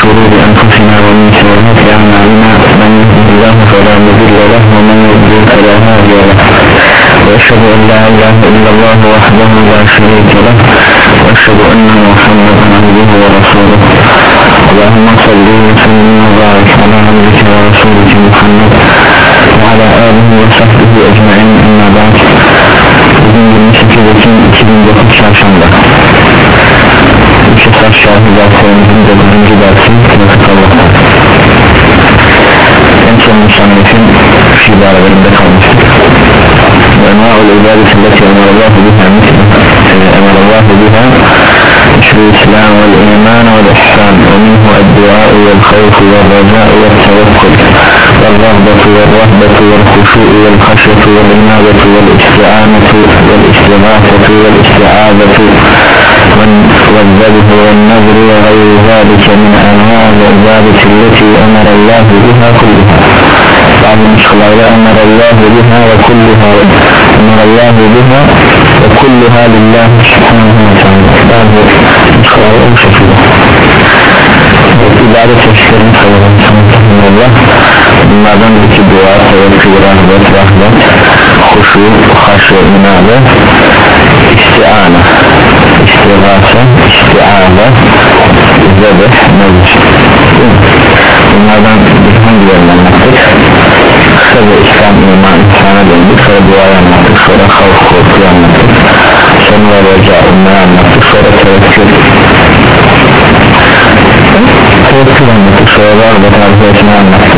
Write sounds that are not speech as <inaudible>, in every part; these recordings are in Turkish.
شرور أنفسنا ومن سيئات أعمالنا من يهده الله فلا مضل له ومن يضلل فلا هادي له وأشهد أن لا إله إلا الله وحده لا شريك له وأشهد أن محمدا عبده ورسوله اللهم صل وسلم وبارك على عبدك ورسولك محمد وعلى آله وصحبه أجمعين أما بعد Bugün 28 Ekim 2009 Çarşamba Şefat Şahı derslerimizin 9. dersi Kılıfık Allah'ta En son müsammetin şu ibarelerinde kalmıştık وأنواع العبادة التي أمر الله بها مثل أمر الله مثل الإسلام والإيمان والإحسان ومنه الدعاء والخوف والرجاء والتوكل والرغبة والرهبة والخشوع والخشية والإنابة والإستعانة والإستغاثة والإستعاذة والذبح والنذر وغير ذلك من أنواع العبادة التي أمر الله بها كلها. بعض النسخة أمر الله بها وكلها أمر الله بها وكلها لله سبحانه وتعالى. kararlı bir şekilde evet, ibadet çeşitlerini sayalım Allah bunlardan iki dua tevekkül rahmet rahmet huşu haşu minade istiana istigasa istiada zebeh mevcut bunlardan bir hangilerini anlattık kısa ve İslam iman insana döndük sonra duayı anlattık sonra havuk korkuyu anlattık sonra reca ummayı anlattık sonra tevekkül da tavsiyesini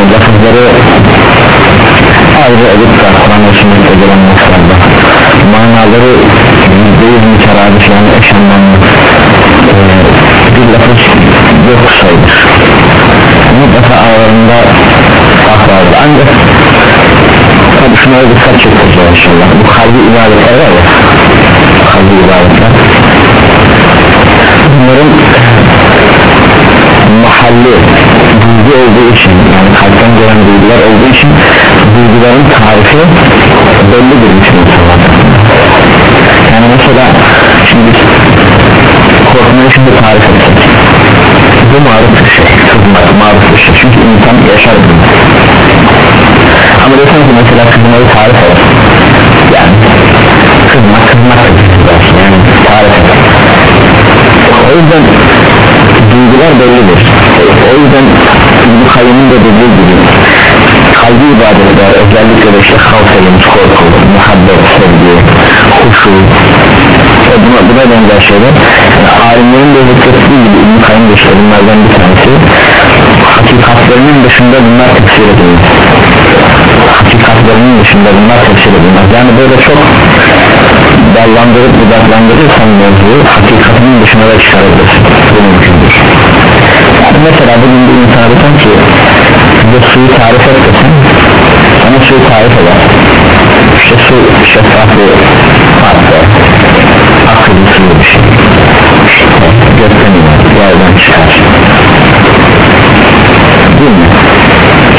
yani lafızları ayrı edip de Kur'an ve gelen lafızlarda manaları yüzde yüz müteradif yani eş anlamlı ee, bir lafız yok sayılır. Mutlaka aralarında fark vardır. Ancak tabi şuna dikkat çekeceğiz inşallah. Bu kalbi ibadetler var ya kalbi ibadetler. Bunların mahalli duygu olduğu için yani kalpten gelen duygular olduğu için duyguların tarifi bellidir bütün insanlar yani mesela şimdi korkmayı şimdi tarif etsek bu maruf bir şey kızmak maruf bir şey. Çünkü insan yaşar bunu. Ama desen ki mesela kızmayı tarif et. Yani kızmak kızmak yani tarif et. O yüzden duygular bellidir. O yüzden bu kayyumun da dediği gibi kalbi ibadetler özellikle de işte havf edilmiş korku muhabbet sevgi huşu ve buna, buna benzer şeyler yani alimlerin de zikrettiği gibi İbn-i Kayyum da işte bunlardan bir tanesi. Hakikatlerinin dışında bunlar tefsir edilmez. Hakikatlerinin dışında bunlar tefsir edilmez. Yani böyle çok dallandırıp budaklandırırsan mevzuyu hakikatinin dışına da çıkarabilirsin. Bu mümkündür. Yani mesela bugün bir insana desen ki bu suyu tarif et desen sana suyu tarif eder. İşte su şeffaf bir madde akıllı suyu bir şey. İşte gökten iner yerden çıkar. Değil mi?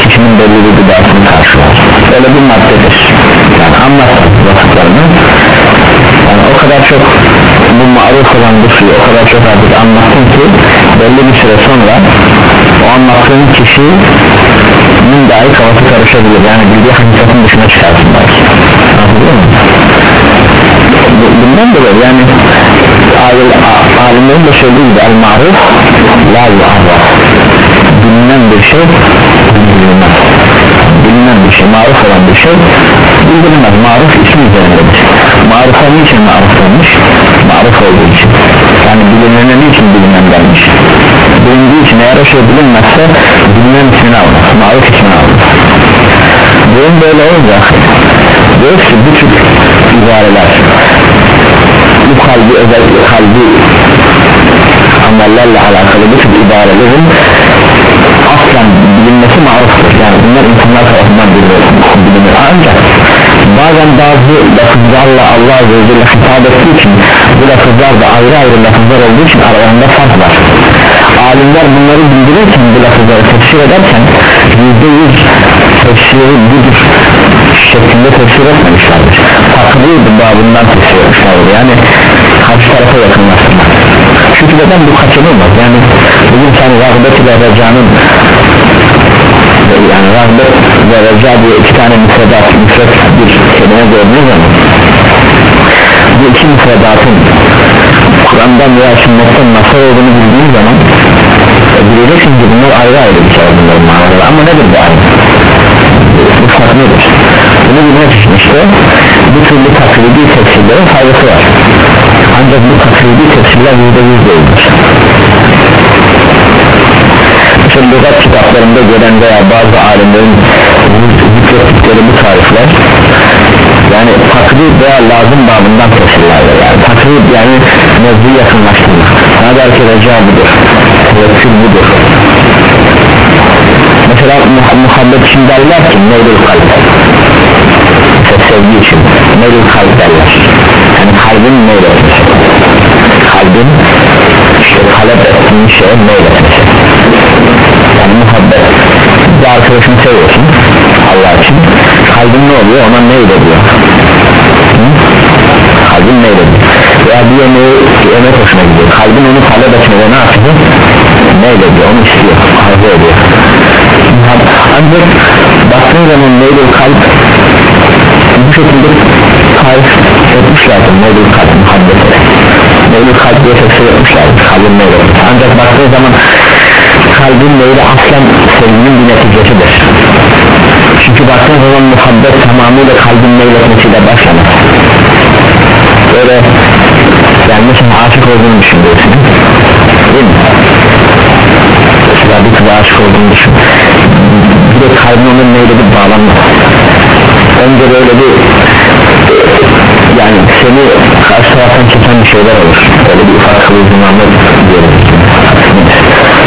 Kişinin belli bir gıdasını karşılar. Öyle bir maddedir. Yani anlatsın vasıflarını yani o kadar çok bu maruf olan bu suyu o kadar çok artık anlattın ki belli bir süre sonra o anlattığın kişi müminin dahi kafası karışabilir. Yani bildiği hakikatin dışına çıkarsın belki. Anladın mı? bundan dolayı yani alimlerin de söylediği gibi el maruf la yuarraf bilinen bir şey bilinmez bilinen bir şey maruf olan bir şey bildirilmez. Maruf isim üzerindedir marufa niçin maruf olmuş maruf olduğu için. Yani bilinene niçin bilinen gelmiş bilindiği için eğer o şey bilinmezse bilinen ismini almaz maruf ismini almaz. Durum böyle olacak diyoruz ki bu tür ibareler bu kalbi özellikle kalbi amellerle alakalı bu tür ibarelerin aslen bilinmesi maruftur. Yani bunlar insanlar tarafından bilinir ancak bazen bazı lafızlarla Allah Azze ve Celle hitap ettiği için bu lafızlar da ayrı ayrı lafızlar olduğu için aralarında fark var. Alimler bunları bildirirken bu lafızları tefsir ederken yüzde yüz tefsiri budur şeklinde tefsir etmemişlerdir. Takılıydı babından tefsir etmişlerdir. Yani karşı tarafa yakınlaştırmak. Çünkü neden bu kaçınılmaz? Yani bugün sen rağbet ile recanın yani rağbet ve reca diye iki tane müfredat müfred bir kelime gördüğünüz zaman bu iki müfredatın Kur'an'dan veya sünnetten nasıl olduğunu bildiğin zaman e, bileceksin ki bunlar ayrı ayrı bir şey bunların manaları ama nedir bu ayrı? Bu fark nedir? Bunu bilmek için işte bu türlü taklidi tefsirlerin faydası var. Ancak bu taklidi tefsirler yüzde yüz değildir mesela lügat kitaplarında gelen veya bazı alimlerin zikrettikleri bu tarifler yani taklid veya lazım babından tefsirlerdir yani. Taklid yani mevzuyu yakınlaştırmak. Sana der ki reca budur tevekkül budur. Mesela muhabbet için derler ki neylül kalp. Mesela sevgi için neylül kalp derler. Yani kalbin meyletmesi kalbin işte talep ettiğin şeye meyletmesi yani muhabbet. Bir arkadaşını seviyorsun Allah için. Kalbin ne oluyor? Ona meylediyor kalbin meylediyor veya bir yemeği yemek hoşuna gidiyor. Kalbin onu talep etmede ne yapıyor? Meylediyor onu istiyor. Arzu ediyor. Ancak baktığın zaman meylül kalp bu şekilde tarif etmişlerdir. Meylül kalp muhabbeti. Meylül kalp diye tefsir etmişlerdir. Kalbin meyledi ancak baktığı zaman kalbin meyli aslen sevginin bir neticesidir. Çünkü baktığın zaman muhabbet tamamıyla kalbin meyletmesiyle başlamaz böyle yani mesela aşık olduğunu düşünüyorsun. Değil mi? mesela bir kıza aşık olduğunu düşün. Bir de kalbin onun meyledip bağlanmaz önce böyle bir yani seni karşı taraftan çeken bir şeyler olur. Böyle bir ufak kıvılcımlarla diyelim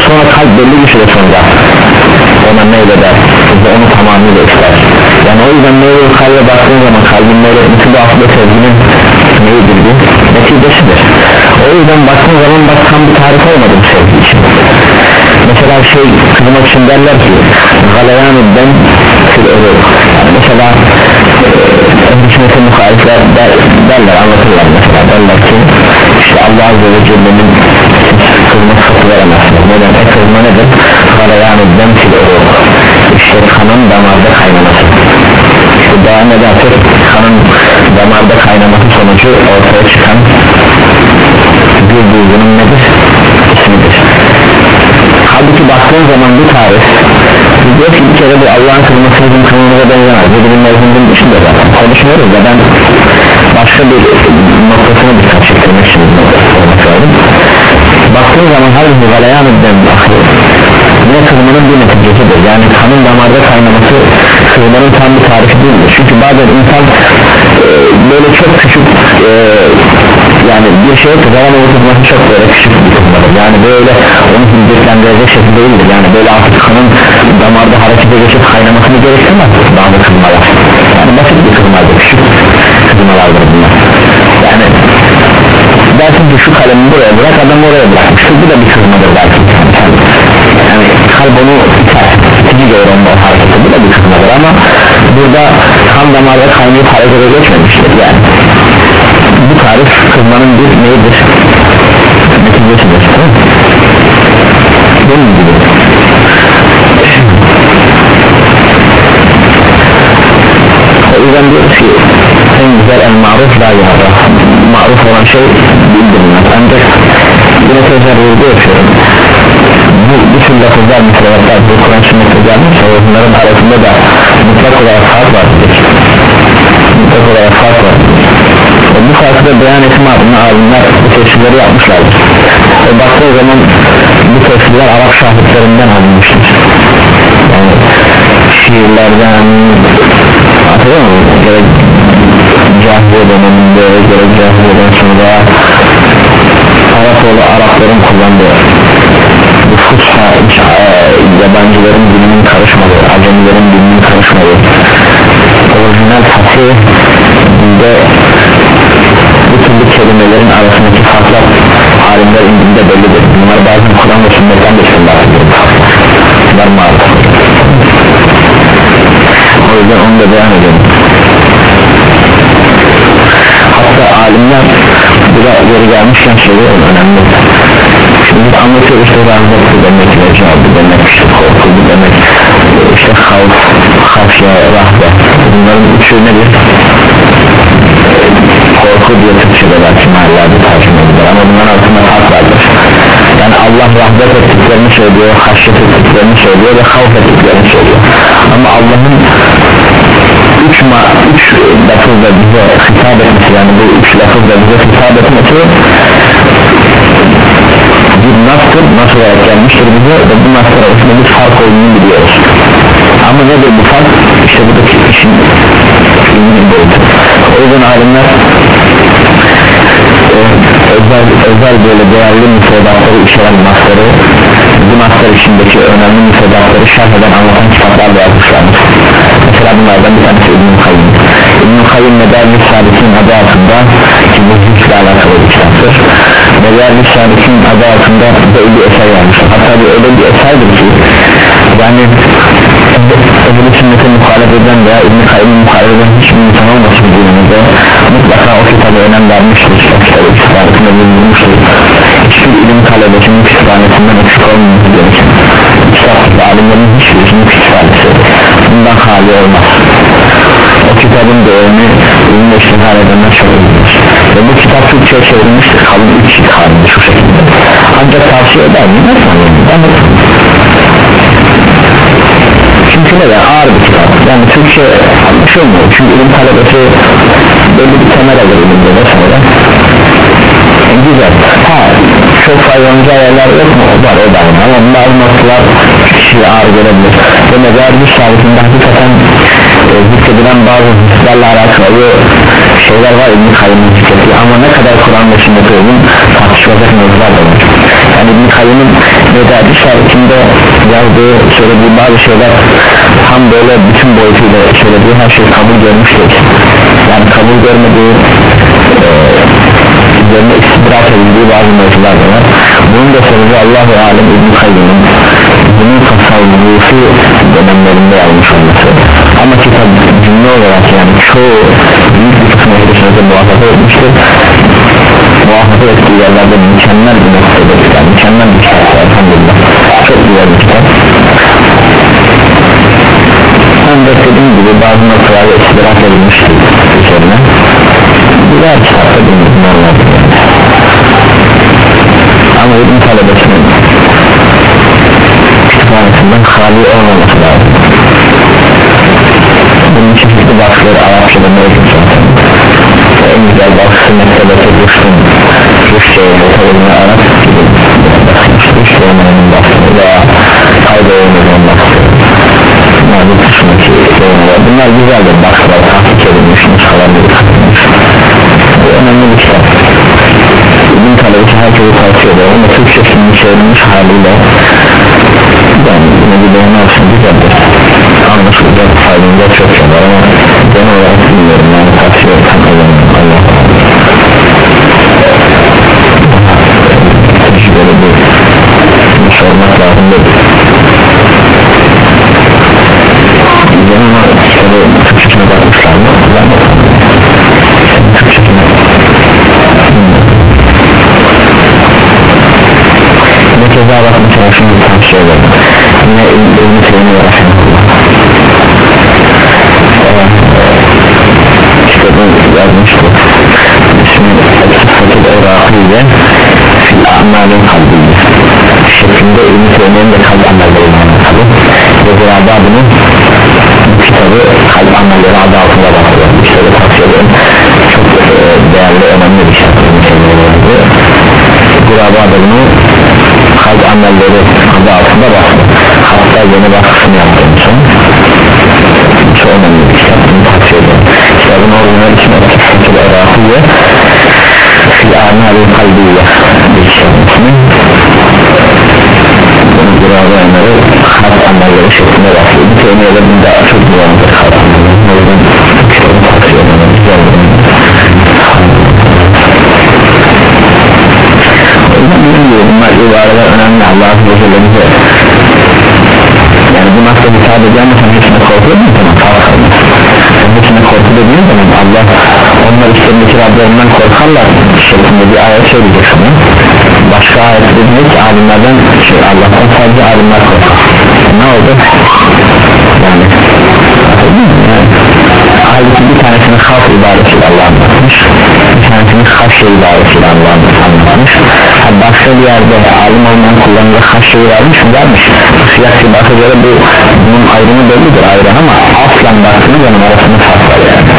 sonra kalp belli bir süre sonra ona meyleder ve onu tamamıyla ister. Yani o yüzden meyle kalbe baktığın zaman kalbin meyletmesi bu aslında sevginin neyidir bu neticesidir. O yüzden baktığın zaman bak tam bir tarif olmadı bu sevgi için. Mesela şey kızmak için derler ki galayan ben fil yani mesela hükümete muhalifler der, derler anlatırlar mesela. Derler ki işte Allah Azze ve Celle'nin kızma sıfatı veremezsiniz. Neden? E kızma nedir? Galayan ben fil işte kanın damarda kaynaması. İşte daha neden kanın damarda kaynaması sonucu ortaya çıkan bir duygunun nedir? İsmidir. Halbuki baktığın zaman bu tarif diyor ki bir kere bu Allah'ın kılması bizim kılmamıza benzemez. Bu bizim mevzunun dışında zaten. Konuşmuyoruz da ben başka bir noktasına dikkat çektirmek için baktığın zaman her bir galayan eden yine kılmanın bir neticesidir. Yani kanın damarda kaynaması kılmanın tam bir tarifi değildir. Çünkü bazen insan e, böyle çok küçük e, yani bir şeye kızaran oluşturması çok böyle küçük bir kılmadır yani böyle onu hindetlendirecek şekilde değildir. Yani böyle artık kanın damarda harekete geçip kaynamasını gerektirmez. Bazı kılmalar yani basit bir kılmadır küçük kırmalardır bunlar. Yani dersin ki şu kalemi buraya bırak adam oraya bırakmış. Bu da bir kırmadır dersin yani kalp onu titici görür onun o hareketi bu da bir kırmadır ama burada kan damarda kaynayıp harekete geçmemiştir. Yani bu tarif kırmanın bir neyidir? Neticesidir. Bunun gibi o yüzden diyoruz ki şey bildirilmez ancak yine tekrar vurgu yapıyorum. Bu, tür lafızlar müfredatlar bu Kur'an sünnette gelmişse bunların arasında da mutlak olarak fark vardır mutlak olarak fark var. E, bu farkı da beyan etme adına alimler bu tefsirleri yapmışlardır. E, baktığı zaman bu tefsirler Arap şahitlerinden alınmıştır. Yani şiirlerden hatırlıyor musun? Cahiliye döneminde gerek cahiliyeden sonra Arapoğlu Arapların kullandığı bu fusha e, yabancıların dilinin karışmadığı acemilerin dilinin karışmadığı orijinal fasih dilde bu türlü kelimelerin arasındaki farklar alimler indinde bellidir. Bunlar bazen Kur'an ve sünnetten de şunlar bunlar maruf o yüzden onu da beyan edelim hatta alimler bu da yeri gelmişken söylüyorum önemli şimdi anlatıyoruz işte razılık demek recabı demek işte korku demek işte havf hafya rahbe bunların üçü nedir? Korku diye Türkçe'de belki mahallerde tercüme edilir ama bunların arasında fark vardır. Yani Allah rahmet ettiklerini söylüyor haşyet ettiklerini söylüyor ve havf ettiklerini söylüyor. Ama Allah'ın ma üç lafızla bize hitap etmesi yani bu üç lafızla bize hitap etmesi bir nasıl nasıl olarak gelmiştir bize ve bu nasıl arasında bir fark olduğunu biliyoruz. Ama nedir bu fark? İşte buradaki işin ilminin boyutu. O yüzden alimler e, özel, özel böyle değerli müfredatları içeren nasları bu naslar içindeki önemli müfredatları şerh eden anlatan kitaplar da yazmışlardır mesela bunlardan bir tanesi İbn-i Kayyum. İbn-i Kayyum Medarlı Saadet'in adı altında ki bu zikle alakalı bir kitaptır. Medarlı Saadet'in adı altında böyle bir eser yazmışlar hatta bir öyle bir eserdir ki yani Ehl-i sünnete muhalef eden veya İbn-i Kayyum'u muhalef eden hiçbir insan olmasın dinimizde mutlaka o kitabı önem vermiştir. O kitabı kütüphanesinde bulunmuştur. Hiçbir ilim talebesinin kütüphanesinden eksik olmaması gerekir. Kitap alimlerin hiçbirisinin kütüphanesi bundan hali olmaz. O kitabın değerini ilimle iştihar edenler çok önemlidir ve bu kitap Türkçe'ye çevrilmiştir. Kalın üç halinde şu şekilde. Ancak tavsiye eder mi? yani çünkü neden ağır bir kitap. Yani Türkçe anlaşılmıyor çünkü ilim talebesi belli bir temel alır ilimde. Yani güzel. Ha çok faydalanıcı yerler yok mu? Var o da ama bazı noktalar kişiye ağır gelebilir. Ve mezarcı şahitinde hakikaten e, zikredilen bazı hislerle alakalı şeyler var İbn-i Kayyum'un zikrediyor ama ne kadar Kur'an ve sünnet uygun tartışılacak mevzular da var. Yani İbn-i Kayyum'un mezarcı şahitinde yazdığı söylediği bazı şeyler tam böyle bütün boyutuyla söylediği her şey kabul görmüştür. Yani kabul görmediği e, üzerine istidrak edildiği bazı mevzular da var. Bunun da sebebi Allah ve Alem İbn-i Kayyum'un bunun tasavvufi dönemlerinde yazmış olması. Ama kitap cümle olarak yani çoğu büyük bir kısmı hedefinize muhafaza etmiştir. Muhafaza ettiği yerlerde mükemmel bir noktada yani mükemmel bir kitap. Elhamdülillah. Çok güzel bir kitap. Ancak dediğim gibi bazı noktalarda istidrak edilmiştir üzerine güzel kitapta bilmiyorum yani. ama ilim talebesinin kütüphanesinden hali olmaması lazım. Bunun çeşitli baskıları Arapçada mevcut zaten. En güzel baskısı mektebete Rüşt'ün Rüşt'e metodunu Arap gibi. Rüşt olmanın baskısı veya kayda olmanın baskısı yani bu kısmındaki yorumlar bunlar güzeldir baskılar tahkik edilmiş nuskalar edilmiş önemli bir kitap İbn talebesi herkese tavsiye eder ama Türkçesinin çevrilmiş haliyle yani bir beğeni olsun güzeldir anlaşılacak faydalıca çok şey var ama genel olarak bilmiyorum. Yani tavsiye etsem Allah Allah amellerin de kalp amelleri tabi ve Zirada bunun kitabı kalp amelleri adı altında bakıyor işte de tavsiye ederim. Çok e, değerli önemli bir şey Zirada da bunu kalp amelleri adı altında bakıyor hatta yeni baskısını yaptım. Son çok önemli bir kitap. Bunu tavsiye ederim. Kitabın orijinal için Etkisitil Erahiye Fil Kalbiye bir kitabın kalp amelleri o yüzden kitabı tavsiye ederim güzel o yüzden bizim gibi bunlar ibareler önemli Allah Azze ve Celle bize yani bu nasıl hitap ediyor ama sen hepsine korkuyor musun? Tamam hepsine korku dediğin zaman Allah onlar üstlerindeki Rablerinden korkarlar şeklinde bir ayet söyleyecek sana başka ayet dediğinde ki? Alimlerden şey Allah'tan sadece alimler korkar. Ne oldu? yani halbuki bir tanesini halk ibadetiyle Allah anlatmış. Bir tanesini haşye ibadetiyle Allah anlatmış. Ha, başka bir yerde alim olmayan kullanıcı haşyeyi vermiş mi? Vermiş. Siyasi bakı göre bu bunun ayrımı bellidir ayrı ama aslan baktığınız zaman arasında fark var yani.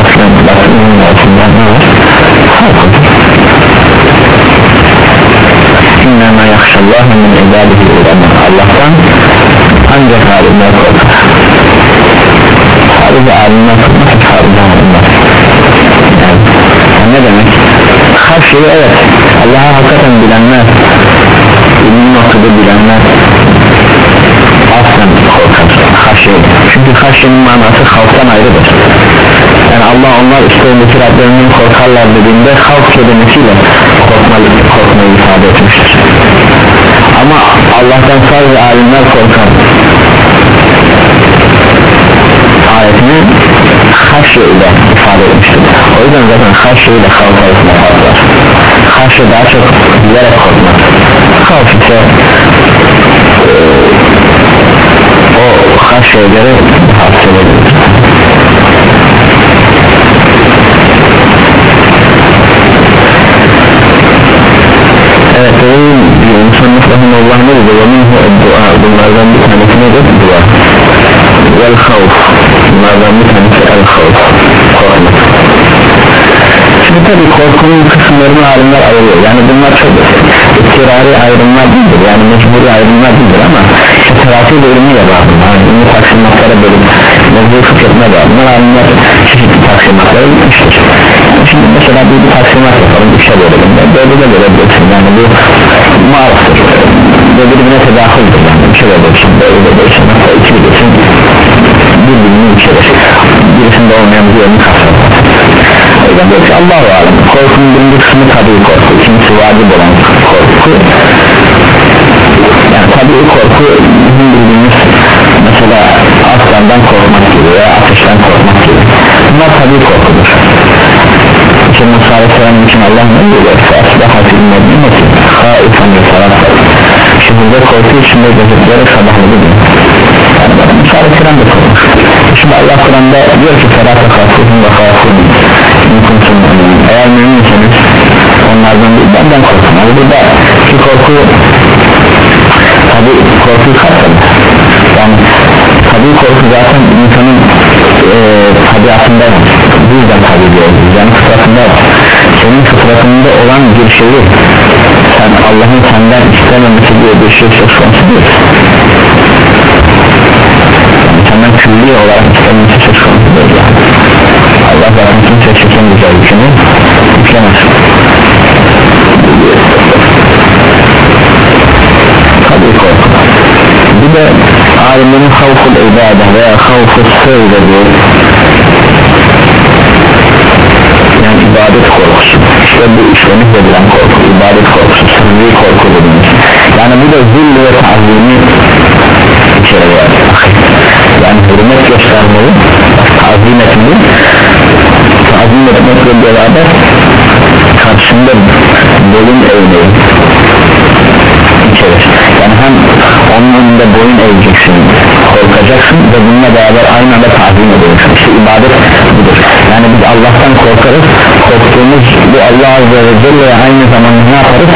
Aslan baktığınız Yakşallâhu min ibâdihi ulema Allah'tan ancak alimler korkar. Sadece alimler korkmaz sadece alimler yani, ne demek? Her şeyi evet Allah'a hakikaten bilenler ilmin noktada bilenler aslen korkar. Haşye çünkü haşyenin manası halktan ayrıdır. Yani Allah onlar üstlerindeki Rablerinden korkarlar dediğinde halk kelimesiyle korkmayı, korkmayı ifade etmiştir ama Allah'tan sadece alimler korkar. Ayetini haşye ile ifade etmiştir. O yüzden zaten haşye ile halk arasında fark var. Haşye daha çok bilerek korkmak. Halk e, o haşyeye göre hapsedebilir Evet benim Musannif Rahimullah ne dedi? Ve minhu dua bunlardan bir tanesi nedir? Dua. Vel havf. Bunlardan bir tanesi el havf. Korkmak Şimdi tabi korkunun kısımlarını alimler ayırıyor. Yani bunlar çok istirari ayrımlar değildir. Yani mecburi ayrımlar değildir ama işte terapi bölümü de var Yani ünlü taksimatlara bölüm Mevzu fıkretme var. Bunlar alimler çeşitli taksimatlara gitmiştir Şimdi mesela bir, bir taksimat yapalım Üçe bölelim. De bölebilirsin Yani bu mağaraftır Ve birbirine tedahüldür yani Üçe bölebilirsin Böyle bölebilirsin Hatta iki bilirsin Birbirini içerir Birisinde olmayan bir yerini kasar o yüzden diyor ki Allah-u Alem. Korkunun birinci kısmı tabi korku. İkincisi vacip olan korku. Yani tabi korku bizim bildiğimiz mesela aslandan korkmak gibi veya ateşten korkmak gibi. Bunlar tabi korkudur. İşte Musa Aleyhisselam için Allah ne diyor asbaha fil medineti haifan yasarafar işte burada korku içinde gözüklere sabahladı diyor yani Musa Aleyhisselam da korkmuş. Şimdi Allah Kur'an'da diyor ki ferata khafufun ve khafun eğer müminseniz onlardan değil benden korkun. Ama burada ki korku tabi korku kapsadı yani tabi korku zaten insanın e, tabiatında yüzden tabi diyoruz yani fıtratında senin fıtratında olan bir şeyi sen Allah'ın senden istememesi diye bir şey söz konusu değil. Senden külli olarak istememesi söz konusu değil yani. Allah zaten kimse çekemeyeceği yükünü yüklemez. Tabi korku. Bir de alimlerin havful ibade veya havful sır dediği yani ibadet korkusu. İşte bu işlenip edilen korku ibadet korkusu sırrı korku dediğimiz. Yani bu da zilli ve tazimi içeriyor yani hürmet göstermeyi tazim etmeyi tazim etmekle beraber karşında boyun eğmeyi içerir. Yani hem onun önünde boyun eğeceksin korkacaksın ve bununla beraber aynı anda tazim ediyorsun işte ibadet budur. Yani biz Allah'tan korkarız korktuğumuz bu Allah Azze ve Celle aynı zamanda ne yaparız?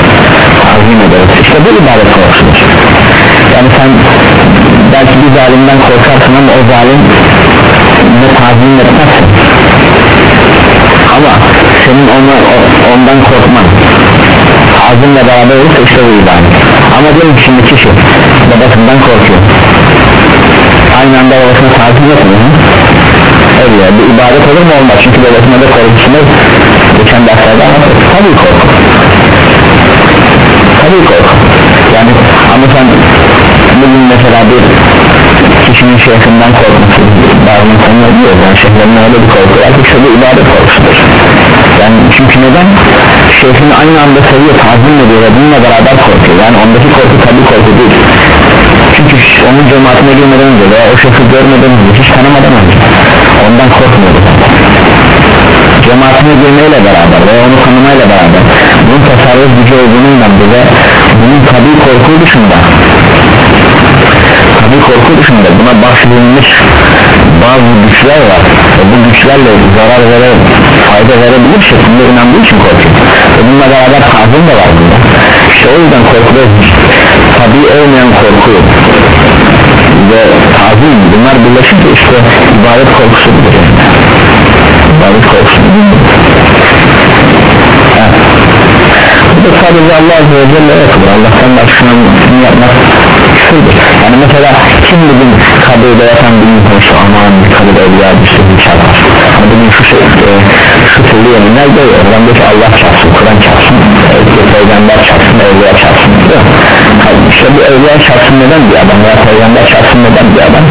Tazim ederiz. İşte bu ibadet kişi babasından korkuyor. Aynı anda babasına tazim etmiyor öyle bu ibadet olur mu olmaz? Çünkü babasına da korkusunu geçen derslerde anlattık tabii korku tabii korku yani ama sen bugün mesela bir kişinin şeyhinden korkması bazı insanlar diyor yani şeyhlerin öyle bir korku var ki bu ibadet korkusudur yani çünkü neden? Şeyhini aynı anda seviyor tazim ediyor ve bununla beraber korkuyor. Yani ondaki korku tabi korku değil. Çünkü onun cemaatine girmeden önce veya o şeyhi görmeden önce hiç tanımadan önce ondan korkmuyordu. Cemaatine girmeyle beraber veya onu tanımayla beraber bunun tasarruf gücü olduğunu inandı ve bunun tabi korku dışında tabi korku dışında buna bahsedilmiş bazı güçler var. Ve bu güçlerle zarar vere fayda verebilir şeklinde inandığı için korkuyor. Ve bununla beraber tazim de var bunda. İşte o yüzden korkuda tabi olmayan korku ve tazim bunlar birleşince işte ibadet korkusu ibadet korkusu bu da sadece Allah Azze ve Celle yapılır Allah'tan başkasına yapmak küfürdür yani mesela kim bugün kabirde yatan bir insan şu aman kabirde evliya düştü bir çarpar ama bugün şu şey e, şu türlü yeminler de oradan diyor ki Allah çarpsın Kur'an çarpsın e, peygamber çarpsın evliya çarpsın. Diyor işte bu evliya çarpsın neden bir adam veya peygamber çarpsın neden bir adam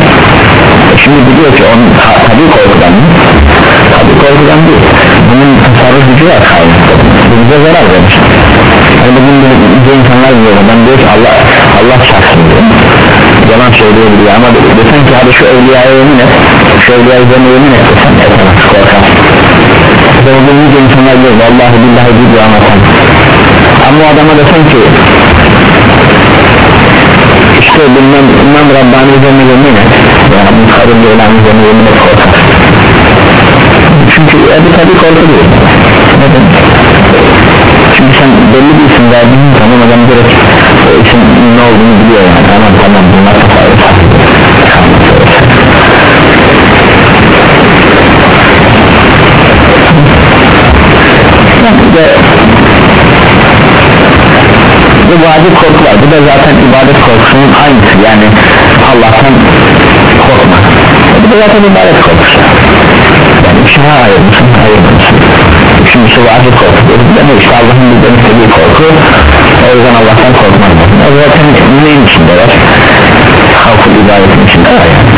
şimdi biliyor ki onun tabi korkudan tabi korkudan değil. Bunun tasarruf gücü var kaynakta bu bize zarar verir yani bugün bir insanlar diyor ben diyor ki Allah Allah çarpsın diyor. Yalan söyleyebiliyor ama desen ki hadi şu evliyaya yemin et. Şu evliyaya üzerine yemin et desen etemez korkar? İşte bugün insanlar diyor vallahi billahi diyor anlatan ama o adama desen ki işte bilmem İmam Rabbani üzerine yemin et. Yani bu kadın ilan üzerine yemin et. Korkar çünkü ebi tabi korku değil. Neden? çünkü sen belli bir isim verdiğin zaman adam direkt o isim ne olduğunu biliyor yani. Tamam tamam bunlar tasarruf bu vacip korkular. Bu da zaten ibadet korkusunun aynısı. Yani Allah'tan korkma. Bu da zaten ibadet korkusu. Yani şuna ayırmışsın ayırmışsın. Üçüncüsü vacip korku da işte Allah'ın bizden istediği korku. O yüzden Allah'tan korkmak o zaten neyin içinde var halkın ibadetin içinde var yani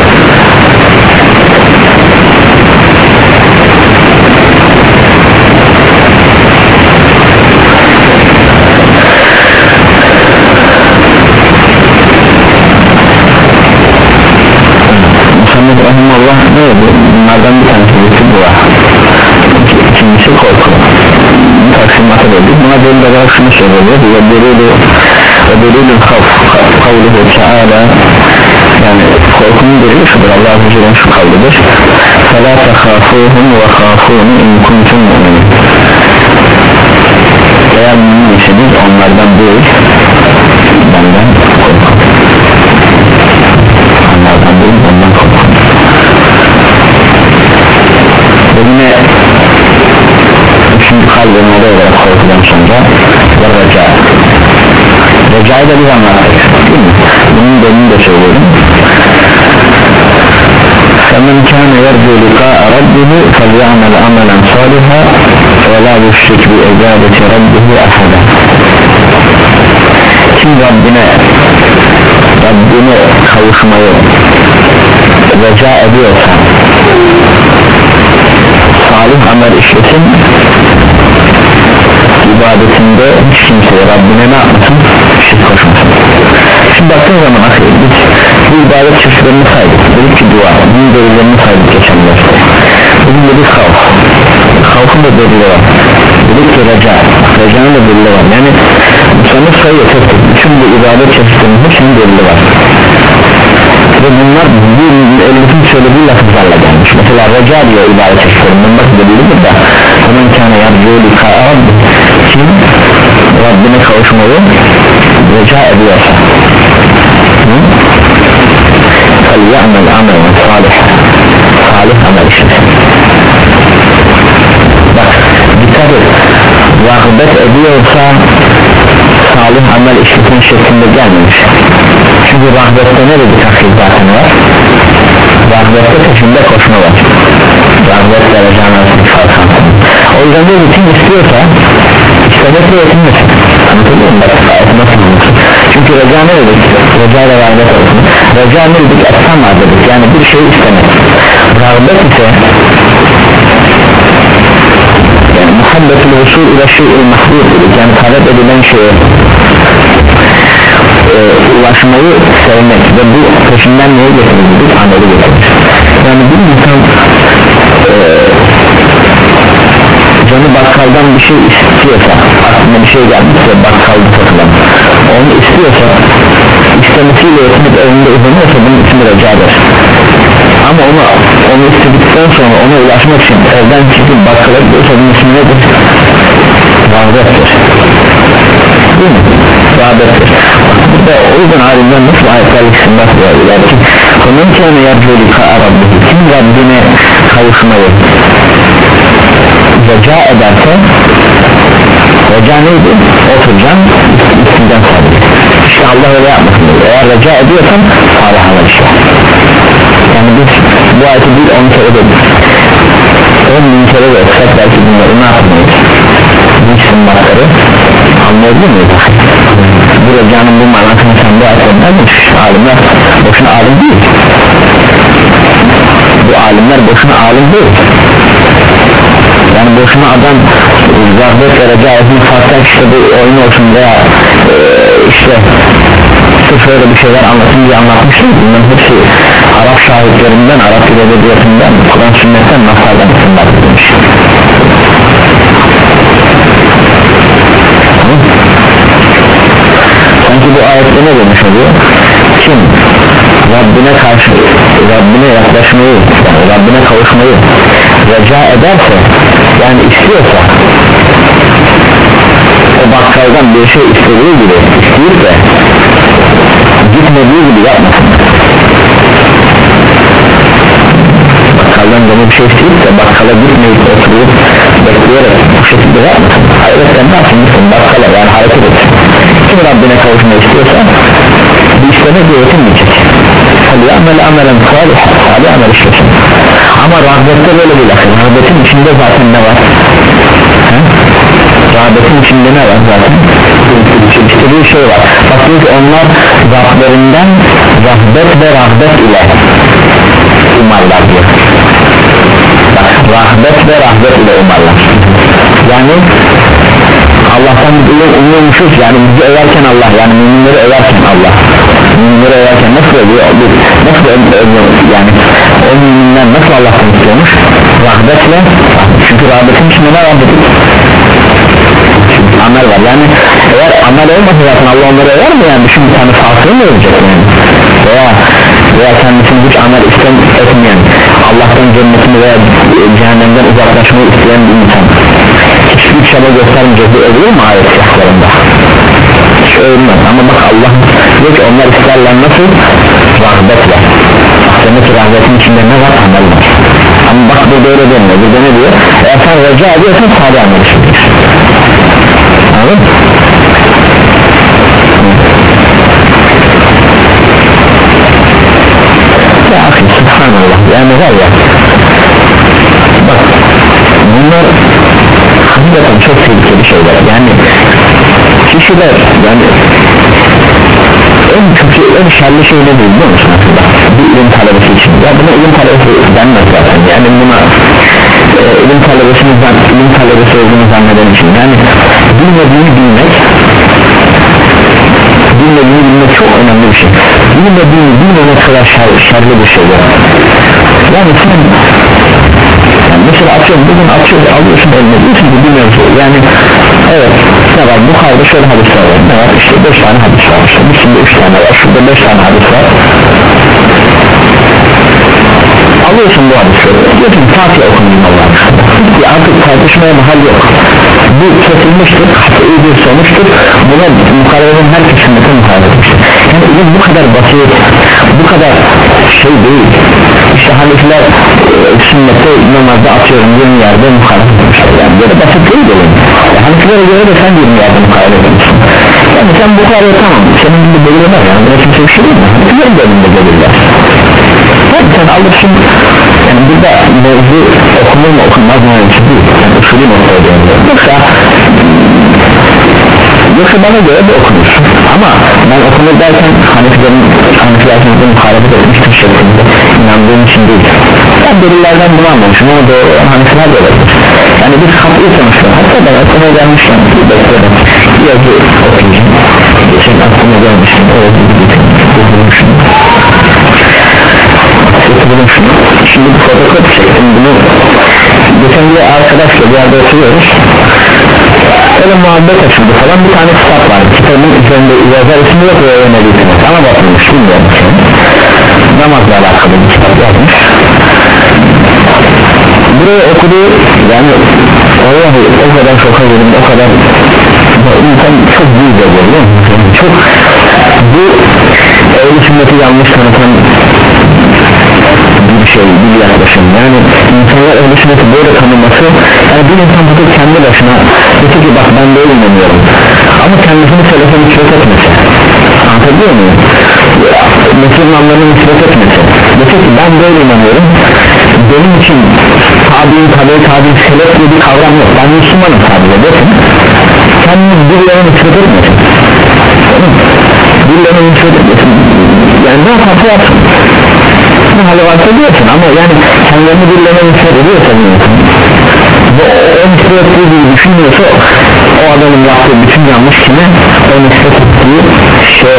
taksimata böldük Buna delil olarak şunu söylüyor Ve delilü Ve delilü kavf Kavluhu Teala Yani korkunun delili şudur Allah Azze ve Celle'nin şu kavludur فَلَا تَخَافُوهُمْ وَخَافُونِ اِنْ كُنْتُمْ مُؤْمِنِينَ Eğer mümin iseniz onlardan değil Benden korkun olarak korkudan sonra Ve reca Reca'yı da biz anlattık değil mi? Bunun delini de söylüyorum فمن كان يرجو لقاء ربه فليعمل عملا صالحا ولا يشرك بعبادة ربه أحدا kim Rabbine Rabbine kavuşmayı reca ediyorsa salih amel işlesin ibadetinde hiç kimseye Rabbine ne yapmasın? Şirk koşmasın. Şimdi baktığın zaman akıl biz bu ibadet çeşitlerini saydık dedik ki dua. Bunun delillerini saydık geçen derste bugün dedik havf. Havfın da delili var. Dedik ki reca. Recanın da delili var. Yani sanıf sayıyor tek tek bütün bu ibadet çeşitlerinin hepsinin delili var. Ve bunlar bu ellifin söylediği lafızlarla gelmiş. Mesela reca diyor ibadet çeşitlerinden bak delilidir da hemen kâne yarcû lika rabbi kim Rabbine kavuşmayı rica ediyorsa فَلْيَعْمَلْ عَمَلًا صالح salih amel işlesin bak dikkat et rağbet ediyorsa salih amel işlesin şeklinde gelmemiş çünkü rağbette ne dedik akıl zaten var rağbette peşinde koşma var rağbet vereceğin arasında farkan o yüzden de bütün istiyorsa istemekle yetinmesin anlatabiliyor muyum bak nasıl bulmuşsun? Çünkü reca ne dedik reca ile rağbet olsun. Reca ne dedik etsan var dedik yani bir şey istemek rağbet ise yani muhabbetul usul ile şey'il mahbub dedik yani talep edilen şeye e, ulaşmayı sevmek ve bu peşinden neye getirir ameli getirir yani bir insan e, canı bakkaldan bir şey istiyorsa aklına bir şey gelmişse bakkalda satılan onu istiyorsa istemesiyle yetinip evinde uzanıyorsa bunun ismi ricadır ama onu onu istedikten sonra ona ulaşmak için evden çıkıp bakkala gidiyorsa bunun ismi nedir? rağbettir değil mi? rağbettir o yüzden alimler nasıl ayetler isimler diyorlar ki onun kâne yarcû lika kim Rabbine kavuşmayı reca ederse reca neydi? oturacağım üstünden sabır işte Allah öyle yapmasın diyor. eğer reca ediyorsan salih amel yani biz bu ayeti bir on kere dedik. On bin kere de etsak belki bunları ne yapmayız? Bu sunmakları anlayabilir miyiz? bu recanın bu manasını sen bu ayetten vermiş alimler boşuna alim değil. Bu alimler boşuna alim değil yani boşuna adam zahmet ve recaetini farklı işte bir oyun olsun veya e, işte sırf öyle bir şeyler anlatın diye anlatmıştım. Bunların hepsi Arap şahitlerinden Arap dil edebiyatından Kur'an sünnetten naslardan isimler edilmiş sanki bu ayette ne demiş oluyor? Kim Rabbine karşı Rabbine yaklaşmayı yani Rabbine kavuşmayı rica ederse yani istiyorsa o bakkaldan bir şey istediği gibi isteyip de gitmediği gibi yapmasın. Bakkaldan canı bir şey isteyip de bakkala gitmeyip oturup bekleyerek bu şekilde yapmasın. Hayret sen ne yapsın? Bakkala yani hareket etsin. Kim Rabbine kavuşmayı istiyorsa bir istemek de yetinmeyecek فَلْيَعْمَلْ عَمَلًا صَالِحًا salih amel işlesin ama rahbette böyle bir lafı rahbetin içinde zaten ne var He? rahbetin içinde ne var zaten işte bir şey var bak diyor ki onlar Rablerinden rahbet ve rahbet ile umarlar diyor bak rahbet ve rahbet ile umarlar yani Allah'tan bir ulu umuyormuşuz yani bizi överken Allah yani müminleri överken Allah müminleri överken nasıl övüyor nasıl övüyor yani o müminler nasıl Allah'tan istiyormuş rahbetle çünkü rahbetin içinde ne dedik amel var. Yani eğer amel olmasa zaten Allah onları över mi yani? Düşün bir tane fasığı mı övecek yani? Veya veya kendisini hiç amel istem etmeyen Allah'tan cennetini veya cehennemden uzaklaşmayı isteyen bir insan. Hiçbir çaba göstermeyecek. Bu övülür mü ayet şahlarında hiç övülmez ama bak Allah diyor ki onlar isterler nasıl? Rahbetle demek ki rahmetin içinde ne var? Amel var. Ama bak burada öyle demiyor burada ne diyor? Eğer sen rica ediyorsan salih amel işletir anladın mı? ya akı subhanallah. Yani var ya. Bak bunlar hakikaten çok tehlikeli şeyler. Yani kişiler yani en kötü en şerli şey ne biliyor musun aslında bir ilim talebesi için. Ya buna ilim talebesi denmez zaten. Yani buna e, ilim talebesini ilim talebesi olduğunu zanneden için. Yani bilmediğini bilmek bilmediğini bilmek çok önemli bir şey. Bilmediğini bilmemek kadar şer, şerli bir şey yani sen mesela atıyorum bugün atıyor alıyorsun eline diyorsun ki bir mevzu. Yani evet ne var? Bu kaldı şöyle hadisler var. Ne var? İşte 5 tane hadis var. İşte şimdi 3 tane var. Şurada 5 tane hadis var alıyorsun bu hadisleri diyorsun Fatiha okunayım Allah'ın artık tartışmaya mahal yok. Bu kesilmiştir iyi bir sonuçtur buna mukarebenin her kesimde mukarebe etmiştir. Yani ilim bu kadar basit bu kadar şey değil. İşte Hanefiler e, sünnette namazda atıyorum 20 yerde mukarebe etmişler. Yani böyle basit değil de yani Hanefilere göre de sen 20 yerde mukarebe etmişsin. Yani sen bu kadar tamam senin gibi belirlemez. Yani buna kimse bir şey değil mi Hanefilerin de elinde belirler sen alırsın yani burada mevzu okunur mu okunmaz mı? Şey değil yani usulü dönüyor yoksa yoksa bana göre de okunur. Ama ben okunur derken Hanefilerin Hanefilerin muhalefet etmiştir şeklinde inandığım için değil. Ben delillerden bunu anlamışım ama doğru olan Hanefiler de olabilir. Yani bir katlı sonuçta. Hatta ben aklıma gelmişken bir beklerim bir yazı okuyacağım. Geçen aklıma gelmiştim o yazı bir getirmiştim getirdim şunu şimdi bir fotokopi çektim bunu geçen bir arkadaşla bir yerde oturuyoruz. Öyle muhabbet açıldı falan bir tane kitap var. Kitabın üzerinde yazar ismi yok ve öğrenebilirsiniz ama bakılmış bilmiyorum şimdi namazla alakalı bir kitap yazmış. Buraya okudu yani vallahi o kadar şoka girdim o kadar insan çok büyük musun? çok bu ehl sünneti yanlış tanıtan bir şey bir yaklaşım yani insanlar ehl sünneti böyle tanıması yani bir insan tutup kendi başına dese ki bak ben böyle inanıyorum. Ama kendisini selefe müsvet etmesi. Anlatabiliyor muyum? Mesih imamlarını müsvet etmesi. Dese ki ben böyle inanıyorum. Benim için tabi'in tabi tabi selef diye bir kavram yok. Ben Müslümanım sadece desin kendini birilerine müsvet etmesin. Birilerine müsvet etmesin. Yani ne yaparsa yapsın ne hali varsa diyorsun ama yani kendilerini birilerine müsvet ediyorsa diyorsun. Ve o müsvet ettiği gibi düşünmüyorsa o adamın yaptığı bütün yanlış kime? O müsvet ettiği şey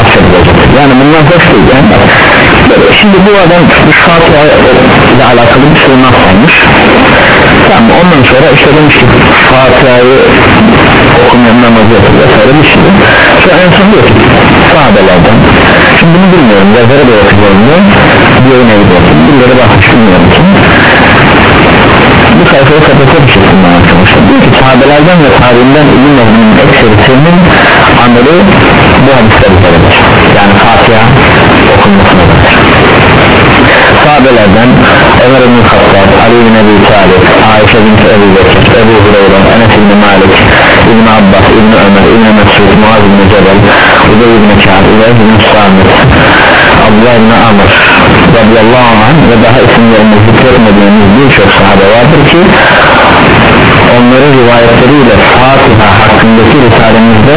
affedilecek. Yani bunlar hoş değil yani. Şimdi bu adam Fatiha ile alakalı bir sürü naslanmış tamam ondan sonra işte demiş ki Fatiha'yı okumayan namazı yapıyor vesaire bir şey sonra en son diyor ki sahabelerden şimdi bunu bilmiyorum. Yazara da yayın evi de okuyorum birileri bakmış bilmiyorum ki. Bu sayfayı kapatıyor bir şekilde anlatmışlar diyor ki sahabelerden ve tabiinden ilim ehlinin ekserisinin ameli bu hadisler üzeridir yani Fatiha okunmasına kadar sahabelerden Ömer bin Hattab, Ali bin Ebi Talib, Ayşe bin Ebu Bekir, Ebu Hureyre, Enes bin Malik, İbn Abbas, İbn Ömer, İbn Mesud, Muaz bin Cebel, Ubey bin Kâr, Ubey bin Samit, Abdullah bin Amr, radıyallahu anh ve daha isimlerini zikretmediğimiz birçok sahabe vardır ki onların rivayetleriyle Fatiha hakkındaki risalemizde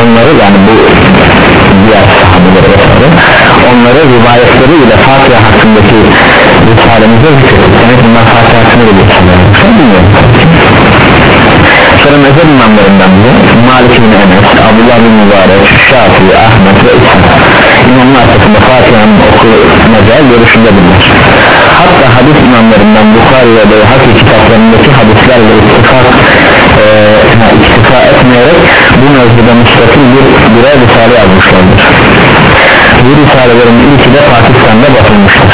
onları yani bu diğer sahabeleri vesaire onları rivayetleriyle Fatiha hakkındaki risalemizde zikrettik. Demek bunlar Fatiha hakkında da bir bilmiyorum sonra mezhep imamlarından bu Malik bin Enes, Abdullah bin Mübarek, Şafii, Ahmet ve İshak İmamın arkasında Fatiha'nın okunacağı görüşündedirler hatta hadis imamlarından Bukhari ve Beyhaki kitaplarındaki hadislerle ittifak e, ittifa etmeyerek bu mevzuda müstakil bir birer risale yazmışlardır. Bu risalelerin ilki de Pakistan'da basılmıştır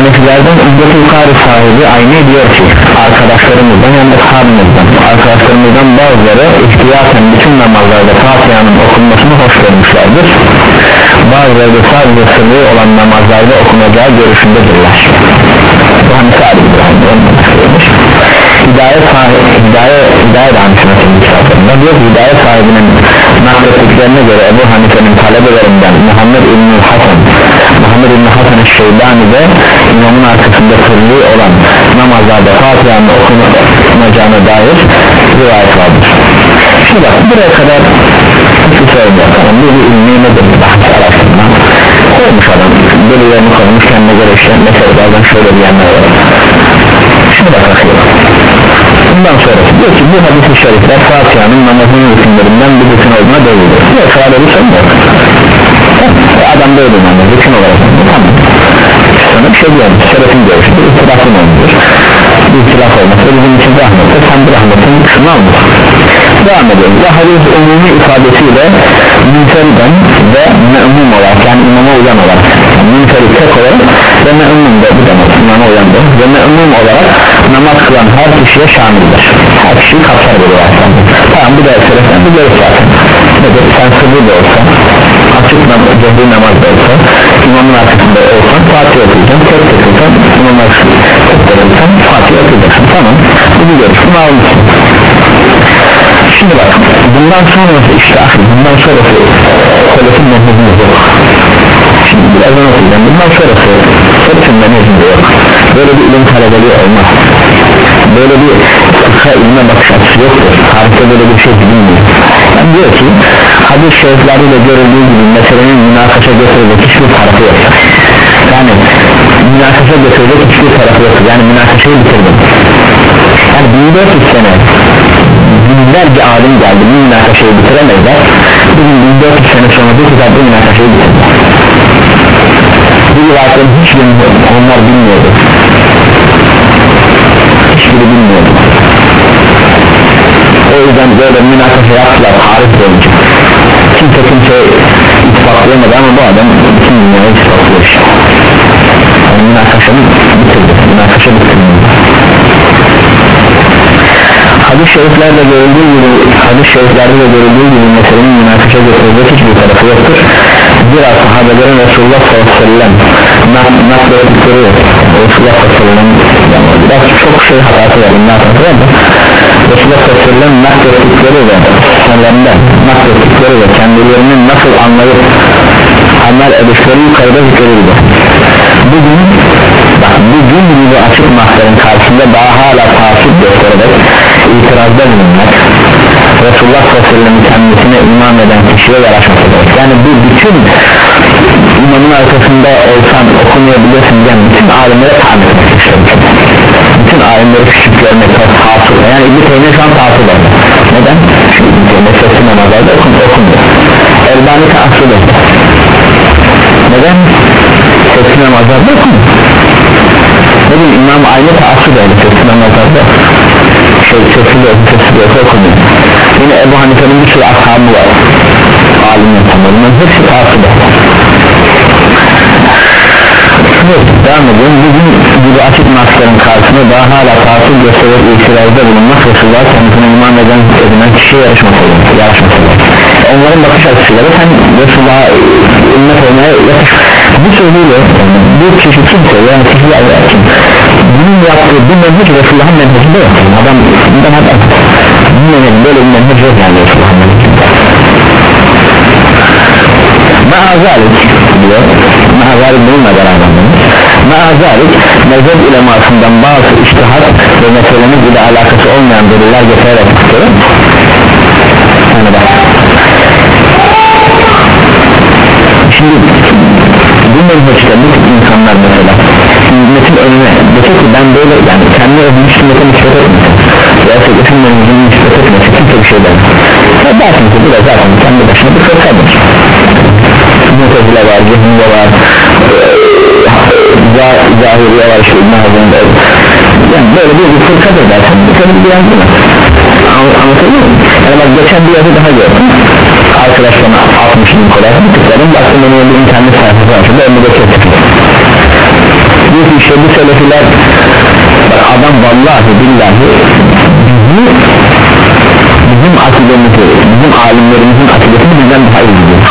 Hanefilerden ümmeti yukarı sahibi aynı diyor ki arkadaşlarımızdan yani ashabımızdan arkadaşlarımızdan bazıları ihtiyaten bütün namazlarda Fatiha'nın okunmasını hoş görmüşlerdir bazıları da sadece sırrı olan namazlarda okunacağı görüşündedirler bu hani sadece bir hani hidayet sahibi hidayet hidayet hanifesinin kitaplarında diyor ki hidayet sahibinin naklettiklerine göre Ebu Hanife'nin talebelerinden Muhammed İbn Hasan Muhammed İbn Hasan Şeybani de imamın arkasında sırrı olan namazlarda Fatiha'nın okunacağına dair rivayet vardır. Şimdi bak buraya kadar hiçbir sorun yok tamam bu bir ilmi nedir? Bahsi araştırma koymuş adam. Bölülerini koymuş kendine göre işte mesela bazen şöyle diyenler var. Şimdi bak bakıyorum bundan sonra diyor ki bu hadis-i şerifler Fatiha'nın namazının hükümlerinden bir hüküm olduğuna delildir. Yok şöyle bir sorun adam böyle inanır hüküm olarak. Tamam. Sana bir şey diyorum şerefin görüşü bir itirafın olmuyor bir itiraf olması bizim için rahmettir. Sen bir rahmetin kısmını almışsın devam edelim ve hadis umumi ifadesiyle münferiden ve me'mum olarak yani imama uyan olarak münferit tek olarak ve me'mum da bu demek imama uyandır ve me'mum olarak namaz kılan her kişiye şamildir. Her kişiyi kapsar böyle zaten tamam bu da eseresen bu görüş zaten nedir sen sırrı da olsa açık namaz, cehri namaz da olsa imamın arkasında olsan Fatih okuyacaksın tek tek olsan imamın arkasında Fatih okuyacaksın. Tamam bu bir görüş bunu almışsın şimdi bak bundan sonrası işte bundan sonrası selefin mezhebinde yok. Şimdi birazdan okuyacağım bundan sonrası selefin mezhebinde yok. Böyle bir ilim talebeliği olmaz. Böyle bir fıkha ilme bakış açısı yoktur. Tarihte böyle bir şey bilinmiyor. Yani diyor ki hadis şerifleriyle görüldüğü gibi meselenin münakaşa götürecek hiçbir tarafı yok. Yani münakaşa götürecek hiçbir tarafı yok. Yani münakaşayı bitirdim. Yani 1400 sene binlerce alim geldi. Bu münakaşayı bitiremezler bugün 1400 sene sonra bu kitapta münakaşayı bitirdi. Bu rivayetlerin hiçbirini onlar bilmiyordu. Hiçbiri bilmiyordu. O yüzden böyle münakaşa yaptılar. Tarih boyunca. Kimse kimse ispatlayamadı ama bu adam bütün dünyayı ispatlıyor işte yani münakaşanı bitirdi. Münakaşa bitirdi hadis şeriflerde görüldüğü gibi hadis şeriflerde de görüldüğü gibi meselenin münakaşa getirecek hiçbir tarafı yoktur. Biraz sahabelerin Resulullah sallallahu aleyhi ve sellem naklettikleri Resulullah sallallahu aleyhi ve sellem biraz çok şey hatası var ne hatası var da Resulullah sallallahu aleyhi ve sellem naklettikleri ve senlerinde naklettikleri ve kendilerinin nasıl anlayıp amel edişleri yukarıda zikredildi. Bugün bak bugün gibi açık mahtarın karşısında daha hala tasip göstererek itirazda bulunmak Resulullah sallallahu aleyhi ve sellem'in kendisine iman eden kişiye yaraşmaktadır yani bu bütün imamın arkasında olsan okumayabilirsin diyen bütün alimlere tahmin etmek bütün alimleri küçük görmek hasıl yani İbni Teymiye şu an hasıl oldu neden? çünkü İbni Teymiye sesli namazlarda okumuyor. Elbani hasıl oldu neden? sesli namazlarda okumuyor. Ne bileyim İmam aynı taassub öyle sesli namazlarda. şey sesli de sesli de okumuyor yine Ebu Hanife'nin bir sürü ashabı var alim insanlarının hepsi taassub Evet, devam edelim. Bugün açık nasların karşısında daha hala tatil göstererek itirazda bulunmak Resulullah kendisine iman eden edilen kişiye yarışmak olur. Yarışmak olur. Onların bakış açısıyla sen Resulullah'a ümmet olmaya yakış. Bu sözüyle bu kişi kimse yani kişi kim bunun yaptığı bir menhec Resulullah'ın menhecinde yok. Adam bundan haber. Bu menhec böyle bir menhec yok yani Resulullah'ın menhecinde. Maazalik diyor Maazalik bununla beraber Maazalik mezhep ulemasından bazı iştihat ve meselemiz ile alakası olmayan deliller getirerek tutuyor yani bak şimdi bu menheçte bu insanlar mesela ümmetin önüne dese ki ben böyle yani kendi özünü sünnete nispet etmesin gerçekten menhecini nispet etmesin kimse bir şey demez ya dersin ki bu da zaten kendi başına bir fırkadır Mutezile var, Cehmiye var Zahiriye var işte İbn Hazım'da yani böyle bir, bir fırkadır dersin bu tabi bir yazı var anlatabiliyor muyum? yani bak geçen bir yazı daha gördüm. Arkadaşlarına atmışım kolay tıkladım baktım benim bir internet sayfası açıldı önümde kestim diyor ki işte bu selefiler bak adam vallahi billahi bizi bizim akidemizi bizim alimlerimizin akidesini bizden daha iyi biliyor.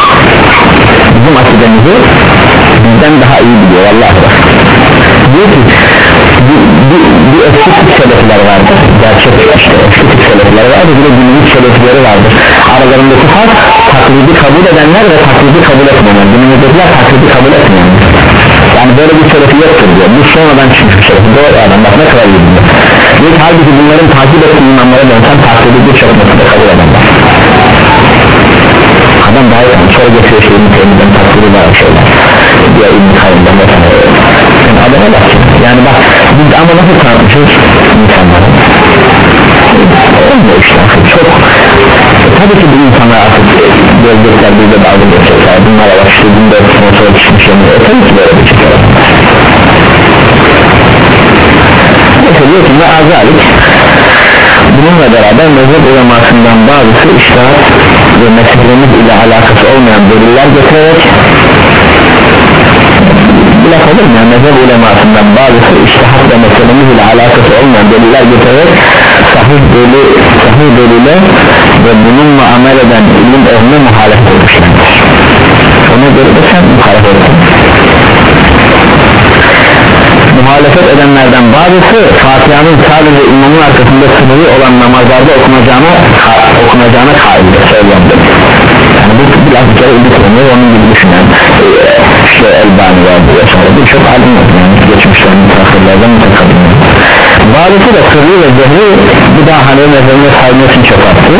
Bizim akidemizi bizden daha iyi biliyor Allah bak. Diyor ki bir eski tip selefiler vardır gerçek işte eski tip selefiler vardır bir de günlük selefileri vardır. Aralarındaki fark taklidi kabul edenler ve taklidi kabul etmeyenler. Günümüzdekiler taklidi kabul etmeyenler yani böyle bir selefi yoktur diyor. Bu sonradan çıkmış selefi doğru adam bak ne kadar iyi biliyor. Diyor ki halbuki bunların takip ettiği imamlara dönsen taklidi birçok noktada kabul edenler. Adam daha iyi sonra getiriyor şeyin kendiden taklidi var şeyler. Diyor İbn Kayyum'dan vesaire yani adama bak. Yani bak biz ama nasıl tanıtmışız? İnsanlara. Olmuyor işte. Çok tabii ki bu insanlar artık görecekler bir de dalga geçecekler. Bunlara bak işte 1400 sene sonra çıkmış yani e tabii ki böyle bir şey neyse diyor ki azalik. Bununla beraber mezhep ulemasından bazısı iştahat ve meselemiz ile alakası olmayan deliller getirerek bu laf olur mu? Mezhep ulemasından bazısı iştahat ve meselemiz ile alakası olmayan deliller getirerek sahih deli, sahih delile ve bununla amel eden ilim ehline muhalefet etmişlerdir. Ona göre de sen muhalefet etsin muhalefet edenlerden bazısı Fatiha'nın sadece imamın arkasında sınırı olan namazlarda okunacağına okunacağına kaildir söyleyendir yani bu biraz bir kere ilgi konuyor onun gibi düşünen işte Elbani var bu vesaire birçok alim var yani geçmişten mütakırlardan mütakırlardan bazısı da sırrı ve zehri bu da hani mezarına sayma için çok arttı.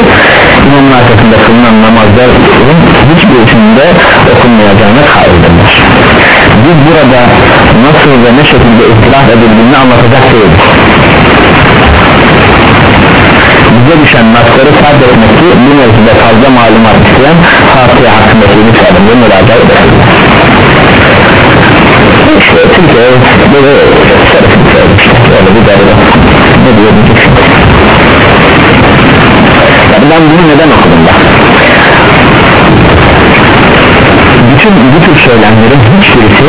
İmamın arkasında kılınan namazların hiçbirisinde okunmayacağına kaildirler biz burada nasıl ve ne şekilde ihtilaf edildiğini anlatacak değiliz. Bize düşen nasları fark etmesi bu mevzuda fazla malumat isteyen Fatiha hakkındaki sahibinde müracaat edelim işte Türkiye böyle işte öyle bir derdi ne diyor diyeceksin yani ben bunu neden okudum bak bütün bu tür söylemlerin hiçbirisi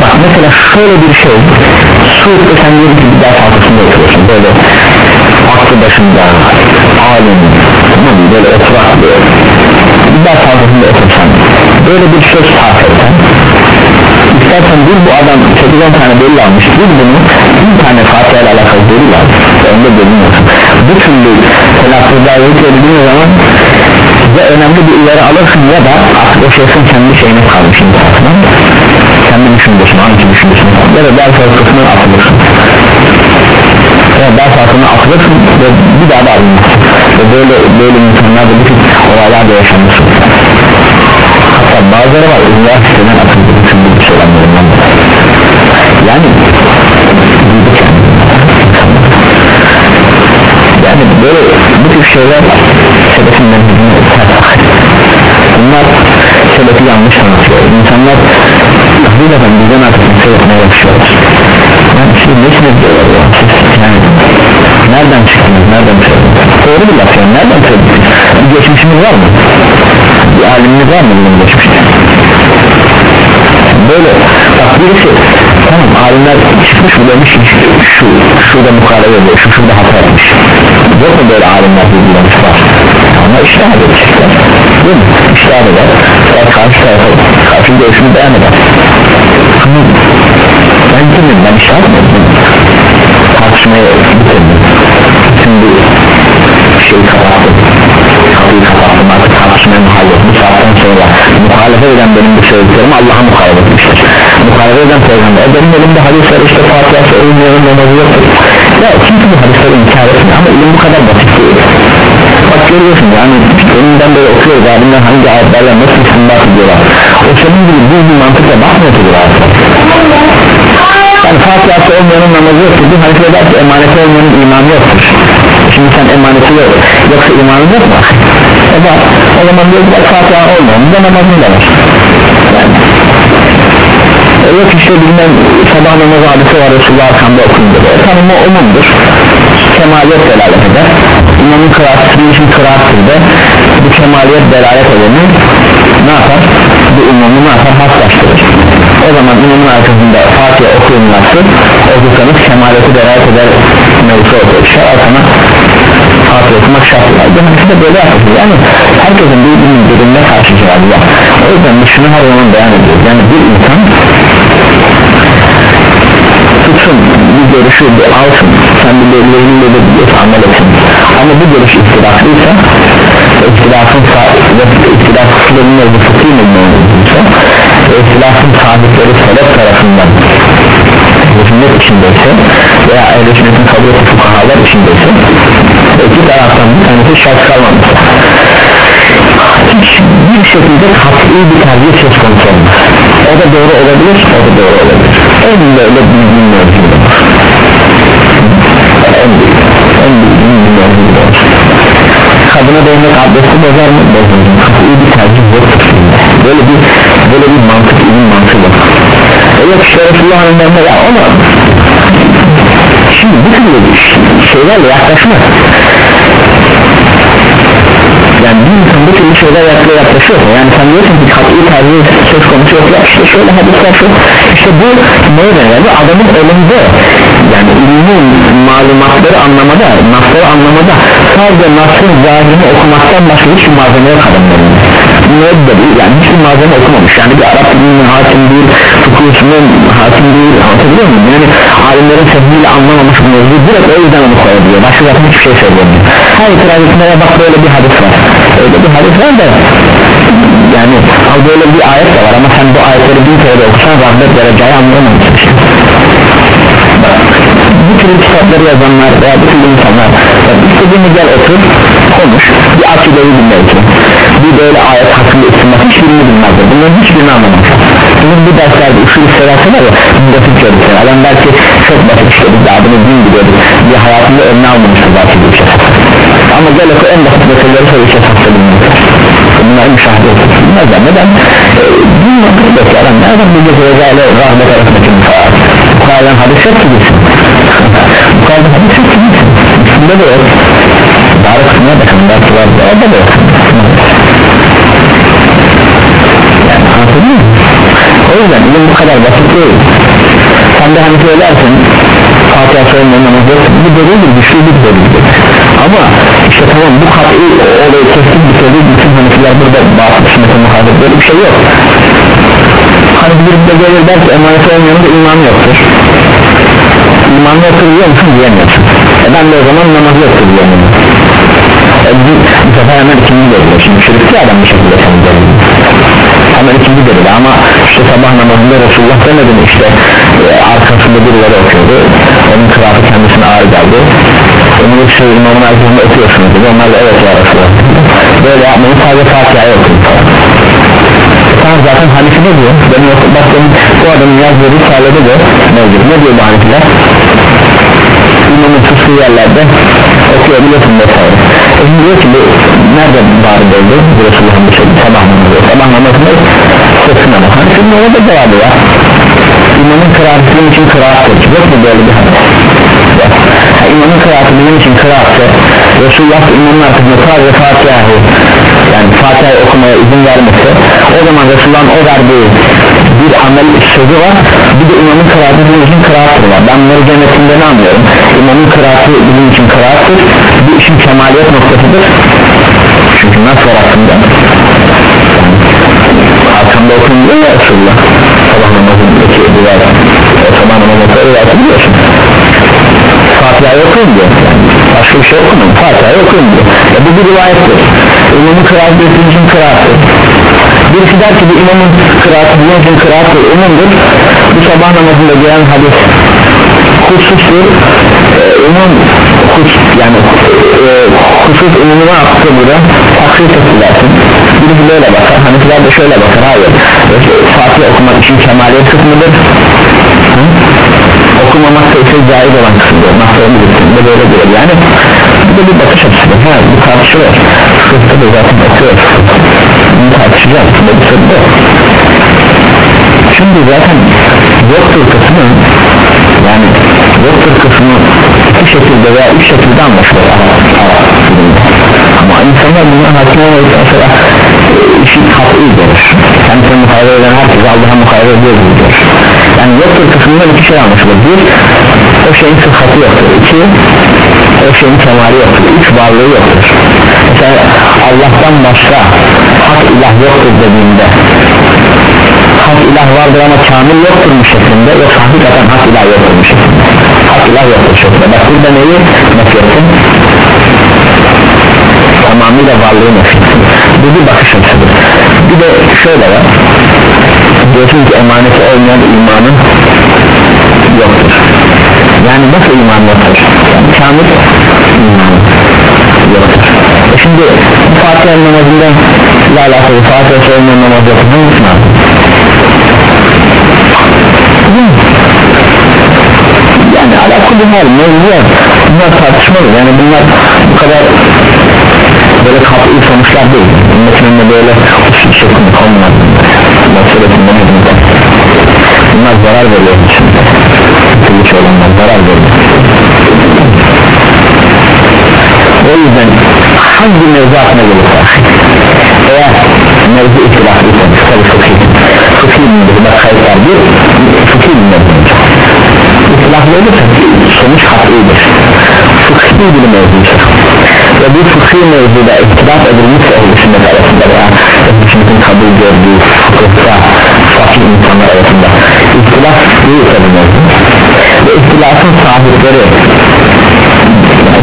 bak mesela şöyle bir şey Suud'da sen diyelim ki bir ders halkasında oturuyorsun. Böyle aklı başında alim tamam böyle oturaklı bir ders halkasında otursan böyle bir söz etsen istersen bir bu adam 8-10 tane delil almış bir bunu bir tane Fatih ile alakalı delil al. Önde delil yok. Bu türlü telaffuzda edildiği zaman ve önemli bir uyarı alırsın ya da o şeysin kendi şeyine kalmış insafına kendi düşüncesine hangi düşüncesine ya da ders halkasına atılırsın. Ya ders halkasına atılırsın ve bir daha da alınmazsın ve böyle böyle insanlarda bir tür olaylar da yaşanmışsın hatta bazıları var üniversiteden bütün bu söylemlerinden yani yani böyle bu tür şeyler sebebinden bunlar sebebi yanlış anlatıyor insanlar hakikaten bizden artık kimse yapmaya başlıyorlar. Yani siz nesiniz diyorlar ya? Siz yani nereden çıktınız nereden çıktınız? Doğru bir laf yani nereden çıktınız? Geçmişiniz var mı bir aliminiz var mı bunun geçmişte böyle. Bak birisi tamam alimler çıkmış mı demiş şu şurada mukarebe ediyor şu şurada hata etmiş. Yok mu böyle alimler bilgilerimiz var ama iştihad edecekler değil mi? İştihad eder ya karşı tarafa karşı görüşünü beyan eder ama ben kimim ben iştihad mı ettim tartışmayı bitirdim. Şimdi şeyi kapattım kapıyı kapattım artık tartışmaya muhalefet bu saatten sonra muhalefet eden benim bu söylediklerim Allah'a muhalefet etmiştir muhalefet eden peygamber e benim elimde hadisler işte Fatiha'sı ölmüyorum namazı yoktur ya kimse bu hadisleri inkar etmiyor ama ilim bu kadar basit değil bak görüyorsun yani önünden böyle okuyoruz alimden hangi ayetlerle nasıl istinbat ediyorlar o senin gibi düz bir mantıkla bakmıyor yani Fatiha'sı olmayanın namazı yoktur bu hanife der ki emaneti olmayanın imanı yoktur şimdi sen emaneti yok. Yoksa imanı yok mu? e bak o zaman diyor ki Fatiha olmayanın da namazın da var. Yani e yok işte bilmem sabah namazı hadisi var Resulullah arkamda okuyunca böyle tamam o umumdur. Kemaliyet delalet eder imamın kıraatı bir için kıraattır da bu kemaliyet delalet edeni ne yapar? Bu umumu ne yapar? Haslaştırır o zaman imamın arkasında Fatiha okuyulması okursanız kemaliyeti delalet eder mevzu ortaya çıkar arkana Fatiha okumak şart var. Bu hadisi de böyle yapıyor yani herkesin birbirinin birbirine karşı cevabı var. O yüzden biz şunu her zaman beyan ediyoruz. Yani bir insan tutsun bir görüşü bir alsın sen bir belirleriyle de biliyorsa amel etsin. Ama bu görüş ihtilaflıysa ihtilafın ve ihtilafların mevzu fıkhi mevzuysa ve ihtilafın sahipleri sebep tarafından sünnet içindeyse veya ehl-i sünnetin kabul ettiği fukahalar içindeyse iki taraftan bir tanesi şart kalmamışsa hiç bir şekilde kat'i bir tercih söz konusu olmaz. O da doğru olabilir o da doğru olabilir. En böyle bildiğin mevzuda en büyük en bildiğin mevzuda kadına değmek abdesti bozar mı? bozar kat'i bir tercih yoktur. Böyle bir böyle bir mantık ilim mantığı yok yok işte Resulullah'ın emrine ya ona şimdi bu türlü şeylerle yaklaşmak yani bir insan bu türlü şeyler yaklaşıyor. Yaklaşıyorsa yani sen diyorsun ki kat'i tercih söz konusu yok. Ya işte şöyle hadisler şu işte bu neye benzer? Adamın elinde yani ilmi malumatları anlamada nasları anlamada sadece nasrın zahirini okumaktan başka hiçbir malzeme yok değil yani hiçbir malzeme okumamış. Yani bir Arap dilinin hakim değil fıkıhsının hakim değil anlatabiliyor muyum? Yani alimlerin sezgiyle anlamamış bu mevzu. Direkt o yüzden onu koyabiliyor. Başka zaten hiçbir şey söylemiyor. Her itiraz etmeye bak böyle bir hadis var. Öyle bir hadis var da yani al böyle bir ayet de var ama sen bu ayetleri bir kere de okusan rahmet vereceği anlayamamışsın bu tür kitapları yazanlar veya bu tür insanlar istediğini gel otur konuş bir akideyi bilmelisin bir böyle ayet hakkında istimat hiçbirini bilmezdir bunların hiçbirini anlamaz bizim bu derslerde usul istersen var ya basit görürsen adam belki çok basit işte biz daha bunu din biliyorduk. Bir hayatında önüne almamıştır belki bir şey ama gel oku en basit meseleleri hafta bilmiyor bunları müşahede etmezler neden? E, din mantık adam nereden bileceğiz Reza ile rahmet arasındaki müsaade bu kadar hadis yok ki gitsin bu kadar hadis yok ki gitsin üstünde de yok. Dar kısmına bakın belki var. Orada da yok o yüzden ilim bu kadar basit değil. Sen de hani söylersin Fatiha namazı yok. Bu delildir güçlü bir delildir. Ama işte tamam bu kat'i olayı kestik bir delil bütün hanefiler burada bazı sünnete muhalif. Böyle bir şey yok. Hani bir de gelir der ki emaneti olmayanın da imanı yoktur. İmanı yoktur diyor musun? Diyemiyorsun. E ben de o zaman namazı yoktur diyemiyorum. E, bu, bu sefer hemen ikinci delil şimdi. Çürüktü adam bir şekilde seni delil hemen ikinci delil ama işte sabah namazında Resulullah demedi mi işte e, arkasında birileri okuyordu. Onun kıraatı kendisine ağır geldi. Onu işte imamın arkasında okuyorsunuz dedi. Onlar da evet ya Resulullah böyle yapmayın sadece Fatiha'ya okuyun. Tamam zaten hanifi ne diyor? Benim bak benim bu adamın yazdığı risalede de mevcut ne diyor bu hanifiler imamın fıskı yerlerde okuyabiliyorsun vesaire. E şimdi diyor ki bu nerede bari oldu bu Resulullah'ın bu şey sabah namazı sabah namazında sesine bak hanifinin ona da cevabı var. İmamın kıraatı için kıraattır yok mu böyle bir hadis? Ha, imamın kıraatı benim için kıraattır Resulullah imamın arkasında sadece Fatiha'yı yani Fatiha'yı okumaya izin vermesi o zaman Resulullah'ın o verdiği bir amel sözü var. Bir de imamın kıraatı bizim için kıraattır var. Ben bunları cennetinde ne anlıyorum? İmamın kıraatı bizim için kıraattır bu işin kemaliyet noktasıdır. Çünkü nasıl var hakkında arkamda okuyun diyor ya Resulullah. Sabah namazındaki rivayet sabah namazındaki rivayeti biliyorsun Fatiha'yı okuyun diyor? Başka bir şey okumayın Fatiha'yı okuyun diyor? E bu bir rivayettir imamın kıraatı için kıraattır birisi der ki bu imamın kıraatı bizim için kıraattır umumdur bu sabah namazında gelen hadis husustur umum hus, yani e, husus umumuna attı burada. Taksit ettilersin. Birisi böyle bakar hanifler de şöyle bakar. Hayır Fatih okumak için kemaliyet kısmıdır. Hı? okumamak ise caiz olan kısımdır. Mahsulü kısmında böyle diyor yani bu da bir bakış açısı. Ha bu tartışılır fıkıhta da zaten okuyoruz bunu tartışacağız. Bu yok şimdi zaten yoktur kısmı yani yoktur kısmı iki şekilde veya üç şekilde anlaşılır ama insanlar buna hakim olmayıp mesela işi kat'i görür kendisine muhayyere eden herkese Allah'a muhayyere ediyor diyor yani yoktur kısmından iki şey anlaşılır. Bir o şeyin sıfatı yoktur. İki o şeyin kemali yoktur üç varlığı yoktur. Mesela Allah'tan başka hak ilah yoktur dediğinde hak ilah vardır ama kamil yoktur şeklinde yoksa hakikaten hak ilah yoktur şeklinde? Hak ilah yoktur şeklinde. Bak burada neyi nefretsin tamamıyla varlığı nefretsin bu bir bakış açısıdır. Bir de şöyle var. Diyorsun ki emaneti olmayan imanın yoktur. Yani nasıl iman yoktur kamil yoktur e şimdi bu Fatiha namazından ile alakalı Fatiha söylemeyen namaz yoktur hangisini aldın yani alakalı hal mevzular bunlar tartışmalı. Yani bunlar bu kadar böyle kat'i sonuçlar değil. Ümmetin önüne böyle usul şeklinde konmaz bunlar zarar veriyor için türlü olanlar zarar veriyor yüzden hangi mevzu aklına gelirse. Eğer mevzu ihtilaflıysa tabi fıkhi fıkhi bilmiyor bak kayıtlar bir fıkhi bilmiyor ihtilaflı olursa sonuç haklıdır fıkhi bir mevzuysa ve bu fıkhi mevzuda ihtilaf edilmişse ehl sünnet arasında veya ehl sünnetin kabul gördüğü fıkıhta fakir insanlar arasında ihtilaf değilse bu mevzu. Ve ihtilafın sahipleri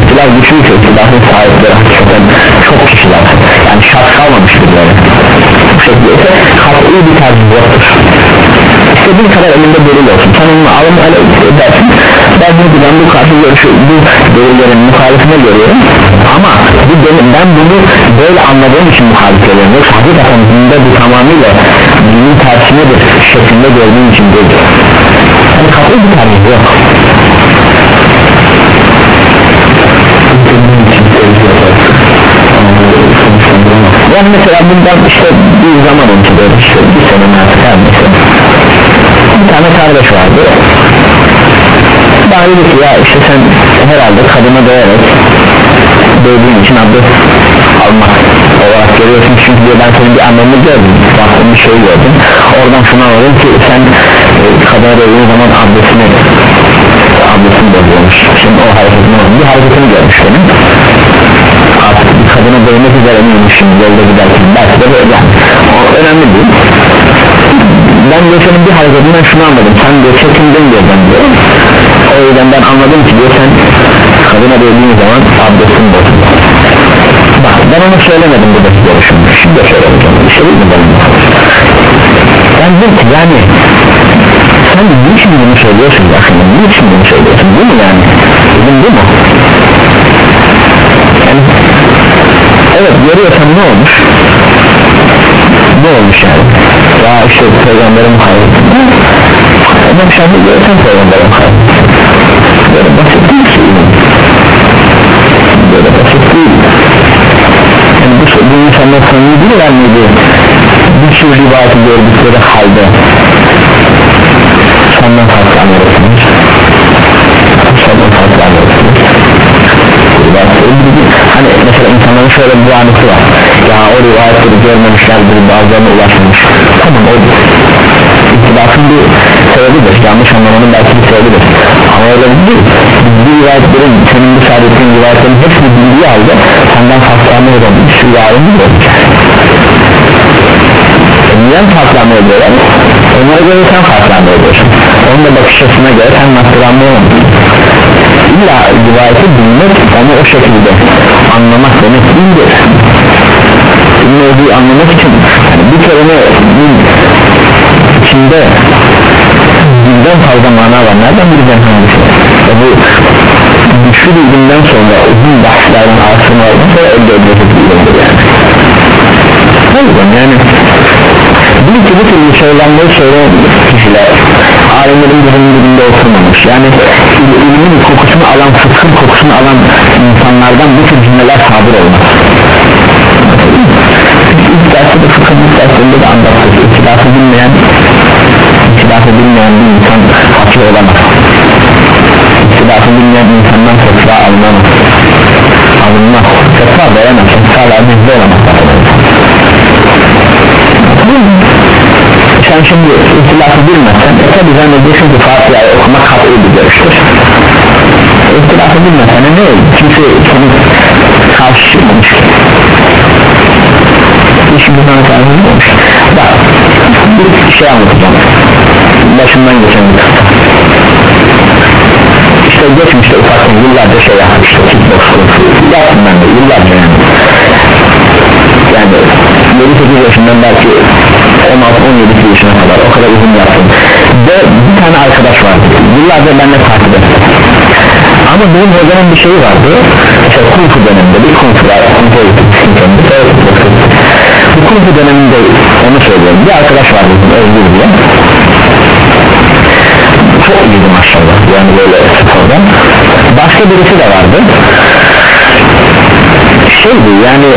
yani ihtilaf güçlüyse ihtilafın sahipleri hakikaten çok kişiler. Yani şart kalmamış birileri. Bu şekilde. İse kat'i bir tercih yoktur. İstediğin kadar elinde delil olsun. Sen onu alın öyle dersin. Ben bunu bu karşı görüşü bu delillerin muhalefine görüyorum. Ama bu delil, ben bunu böyle anladığım için muhalif görüyorum. Yoksa hakikaten dinde bu tamamıyla dinin tersinedir şeklinde gördüğüm için değil. Yani kat'i bir tercih yok yani mesela bundan işte bir zaman önce böyle işte bir sene artık her neyse. Bir tane kardeş vardı. Bana dedi ki ya işte sen herhalde kadına dayarak dövdüğün için abdest almak olarak görüyorsun çünkü diyor ben senin bir anlamını gördüm baktım bir şey gördüm. Oradan şunu anladım ki sen e, kadına dövdüğün zaman abdestini abdestini bozuyormuş. Şimdi o hareketini bir hareketini görmüş benim kadına dövmek üzere miymişim yolda giderken. Belki de böyle. O önemli değil. Ben de senin bir hareketinden şunu anladım. Sen diyor çekindin diyor ben diyor o yüzden ben anladım ki diyor sen kadına dövdüğün zaman abdestin bozuldu. Bak ben onu söylemedim bu da görüşüm şimdi de söylemeyeceğim. Bir şey değil mi benim? Ben dedim ki yani sen niçin bunu söylüyorsun yakında niçin bunu söylüyorsun? Değil mi yani? Dedim bu mu? Yani evet görüyorsan ne olmuş? Ne olmuş yani? Ya işte peygamberin hayır. Ama şu anda görürsen peygamberin hayır. Böyle basit değil ki. Böyle basit değil. Yani bu, bu insanlar samimi değiller miydi bir sürü rivayeti gördükleri halde. Senden farklı hani mesela insanların şöyle bir anısı var. Ya o rivayetleri görmemişlerdir bazılarına ulaşmış tamam o ihtilafın bir sebebidir yanlış anlamanın belki bir sebebidir. Ama öyle değil bu rivayetlerin senin bu saadettiğin rivayetlerin hepsini bildiği halde senden farklı anlayacağım bir sürü yarın değil niye farklı anlayabiliyorlar onlara göre sen farklı anlayabiliyorsun onun da bakış açısına göre sen nasıl anlayamıyorsun illa rivayeti bilmek onu o şekilde anlamak demek değildir. Mevzuyu anlamak için yani bir kelime içinde birden fazla mana var. Nereden birden hangisi ve bu güçlü bilginden sonra uzun bahslerden araştırmalardan sonra elde edilecek bir yani. O yani bir ki bu türlü söylenmeyi söyleyen kişiler alemlerin birinin birinde oturmamış. Yani il, ilmin kokusunu alan fıkhın kokusunu alan insanlardan bu tür cümleler sabır olmaz. İlk derste de fıkhın ilk dersinde de anlattık. İhtilafı bilmeyen ihtilafı bilmeyen bir insan fakir olamaz. İhtilafı bilmeyen insandan fetva alınamaz. Alınmaz. Fetva veremez. Fetva vermezde olamaz sen şimdi ihtilafı bilmezsen e tabi zannediyorsun ki Fatiha'yı okumak kat'i bir görüştür ihtilafı bilmezsen ne olur? Kimse senin karşı çıkmamış. Hiç bundan karşı olmuş. Bak bir şey anlatacağım. Başımdan geçen bir kısa işte geçmişte ufakken yıllarca şey yapmıştı kickboxing yaptım ben de yıllarca yani. Yani 7-8 yaşından belki 16-17 yaşına kadar. O kadar uzun yaptım. Ve bir tane arkadaş vardı. Yıllardır benimle takip etti ama benim hocamın bir şeyi vardı. İşte kunfu döneminde bir kunfu var. Kunfu bu kunfu döneminde onu söylüyorum. Bir arkadaş vardı Özgür diye. Çok iyiydi maşallah. Yani böyle spordan. Başka birisi de vardı. Şeydi yani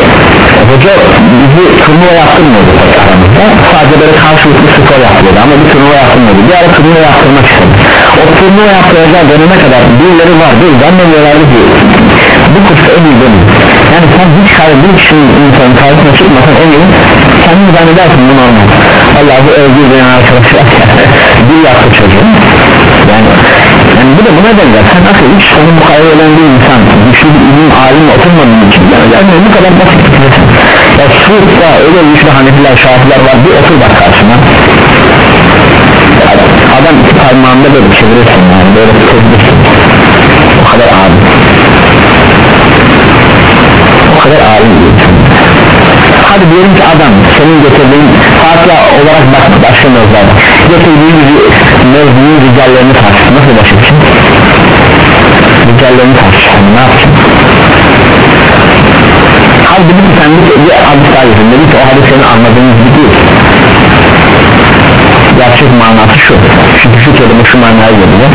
hoca bizi turnuva yaptırmıyordu aramızda. Sadece böyle karşılıklı spor yapıyordu ama bir turnuva yaptırmıyordu. Bir ara turnuva yaptırmak istedi o turnuva yaptıracağı döneme kadar birileri vardı zannediyorlardı ki bu kursta en iyi benim. Sen hiç bir kişinin insanın karşısına çıkmasan eminim kendini zannedersin bu normal Allah'ı öldürdüğün arkadaşlar bir yaptı <laughs> çocuğun yani yani bu da buna benzer. Sen nasıl hiç sonu mukayyer eden bir insan güçlü bir ilim alim oturmadığın için yani, bu kadar basit şey. ya Suud'da öyle güçlü Hanefiler Şafiler var bir otur bak karşına adam parmağında böyle çevirirsin yani böyle tuturursun o kadar ağır. O kadar ağır hadi diyelim ki adam senin getirdiğin Fatiha olarak bak başka mevzularda. Getirdiğin mevzunun ricallerini tartışsın nasıl başlarsın ricallerini tartışsın ne yapacaksın hadi bir sen bir hadis daha yazın o hadis senin anladığın gibi gerçek manası şu. Çünkü şu kelime şu manaya geliyor.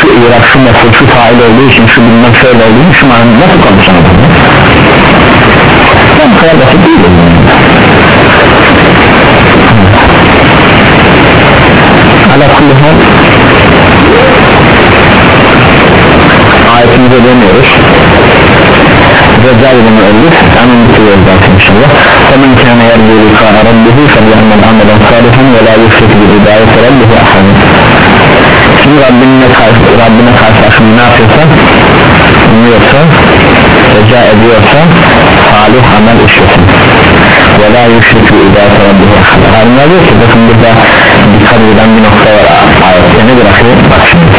Şu irak şu meful şu fail olduğu için şu bilmem şöyle olduğu için şu manayı nasıl konuşan adam ben bu kadar basit değil ala kulli hal. Ayetimize dönüyoruz Recai bin Elif Anın bitiyor zaten inşallah Faman kâne yerli lika rabbihi Felyahmen amelen salihan Ve la yufrik bir ibadet rabbihi ahadın Şimdi Rabbine karşı, Rabbine karşı akım ne yapıyorsa Umuyorsa Reca ediyorsa Salih amel işlesin. Ve la yufrik bir ibadet rabbihi ahadın Harun'a diyor ki bakın burada dikkat edilen bir nokta var. Ayette ne bırakıyor bak şimdi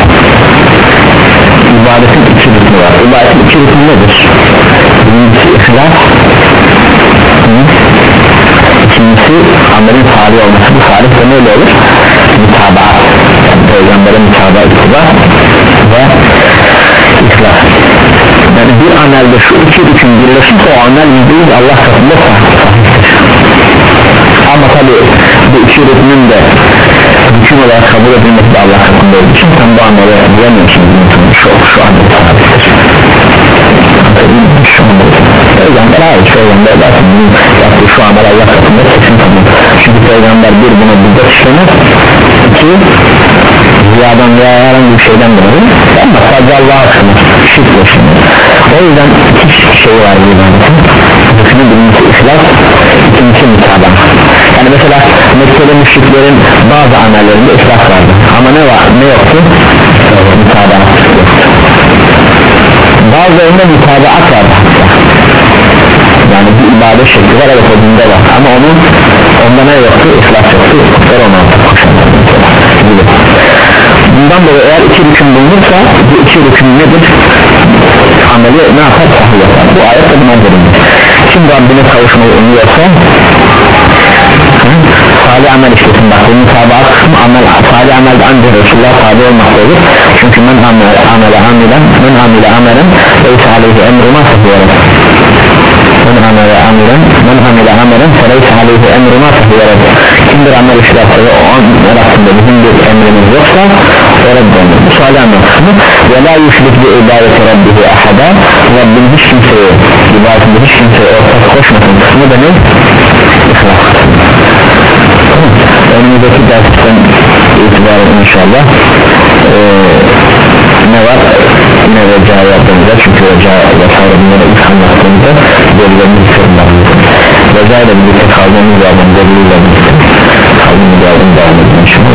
ibadetin iki rükmü var. İbadetin iki rükmü nedir? birincisi ihlas. İkincisi amelin salih olması. Bu salih de neyle olur? mutabaat. Yani peygamberin mutabaat itibar ve ihlas. Yani bir amelde şu iki rüküm birleşirse o amel yüzdeyiz Allah katında sahiptir. Ama tabi bu iki rükmün de hüküm olarak kabul edilmesi de Allah katında olduğu için sen bu amele diyemiyorsun şu, şu amel peygamber hayır peygamber zaten yaptığı şu amel Allah katında kesin kabul çünkü peygamber bir buna bizzat işlemez iki ziyadan veya herhangi bir şeyden dolayı. Ama sadece Allah'a sınır şirk yaşanır o yüzden iki şey var bu ibadetin. Hükmü birincisi ihlas ikincisi müsaade yani mesela Mekke'de müşriklerin bazı amellerinde ihlas vardı. Ama ne var? Ne yoktu? Müsaade bazılarında mütabaat vardı yani bir ibadet şekli var evet dinde var. Ama onun onda ne yoktu? İhlas yoktu. Ver onu bundan dolayı eğer iki rüküm bulunursa bu iki rüküm nedir? Ameli ne yapar? Sahih yapar. Bu ayet de buna verildi kim Rabbine kavuşmayı umuyorsa salih amel işlesin bak bu mutabaat kısmı amel salih amel ancak Resulullah tabi olmakta çünkü men amel amele amilen men amile amelen leysa aleyhi emruna fahiyeler men amele amilen men amile amelen feleysa aleyhi emruna fahiyeler kimdir amel işlerse o amel hakkında bizim bir emrimiz yoksa o reddolur bu salih amel kısmı ve la yüşrik bi ibadeti rabbihi ahada Rabbim hiç kimseye ibadetinde hiç kimseye ortak koşmasın. Kısmı da ne? İhlas önümüzdeki dersten itibaren inşallah ee, ne var ne reca yaptığımızda çünkü reca vesaire bunları ilk anlattığımızda verilerini sorunlarımız reca ile birlikte kaldığımız yerden deliliyle birlikte kaldığımız yerden devam edelim inşallah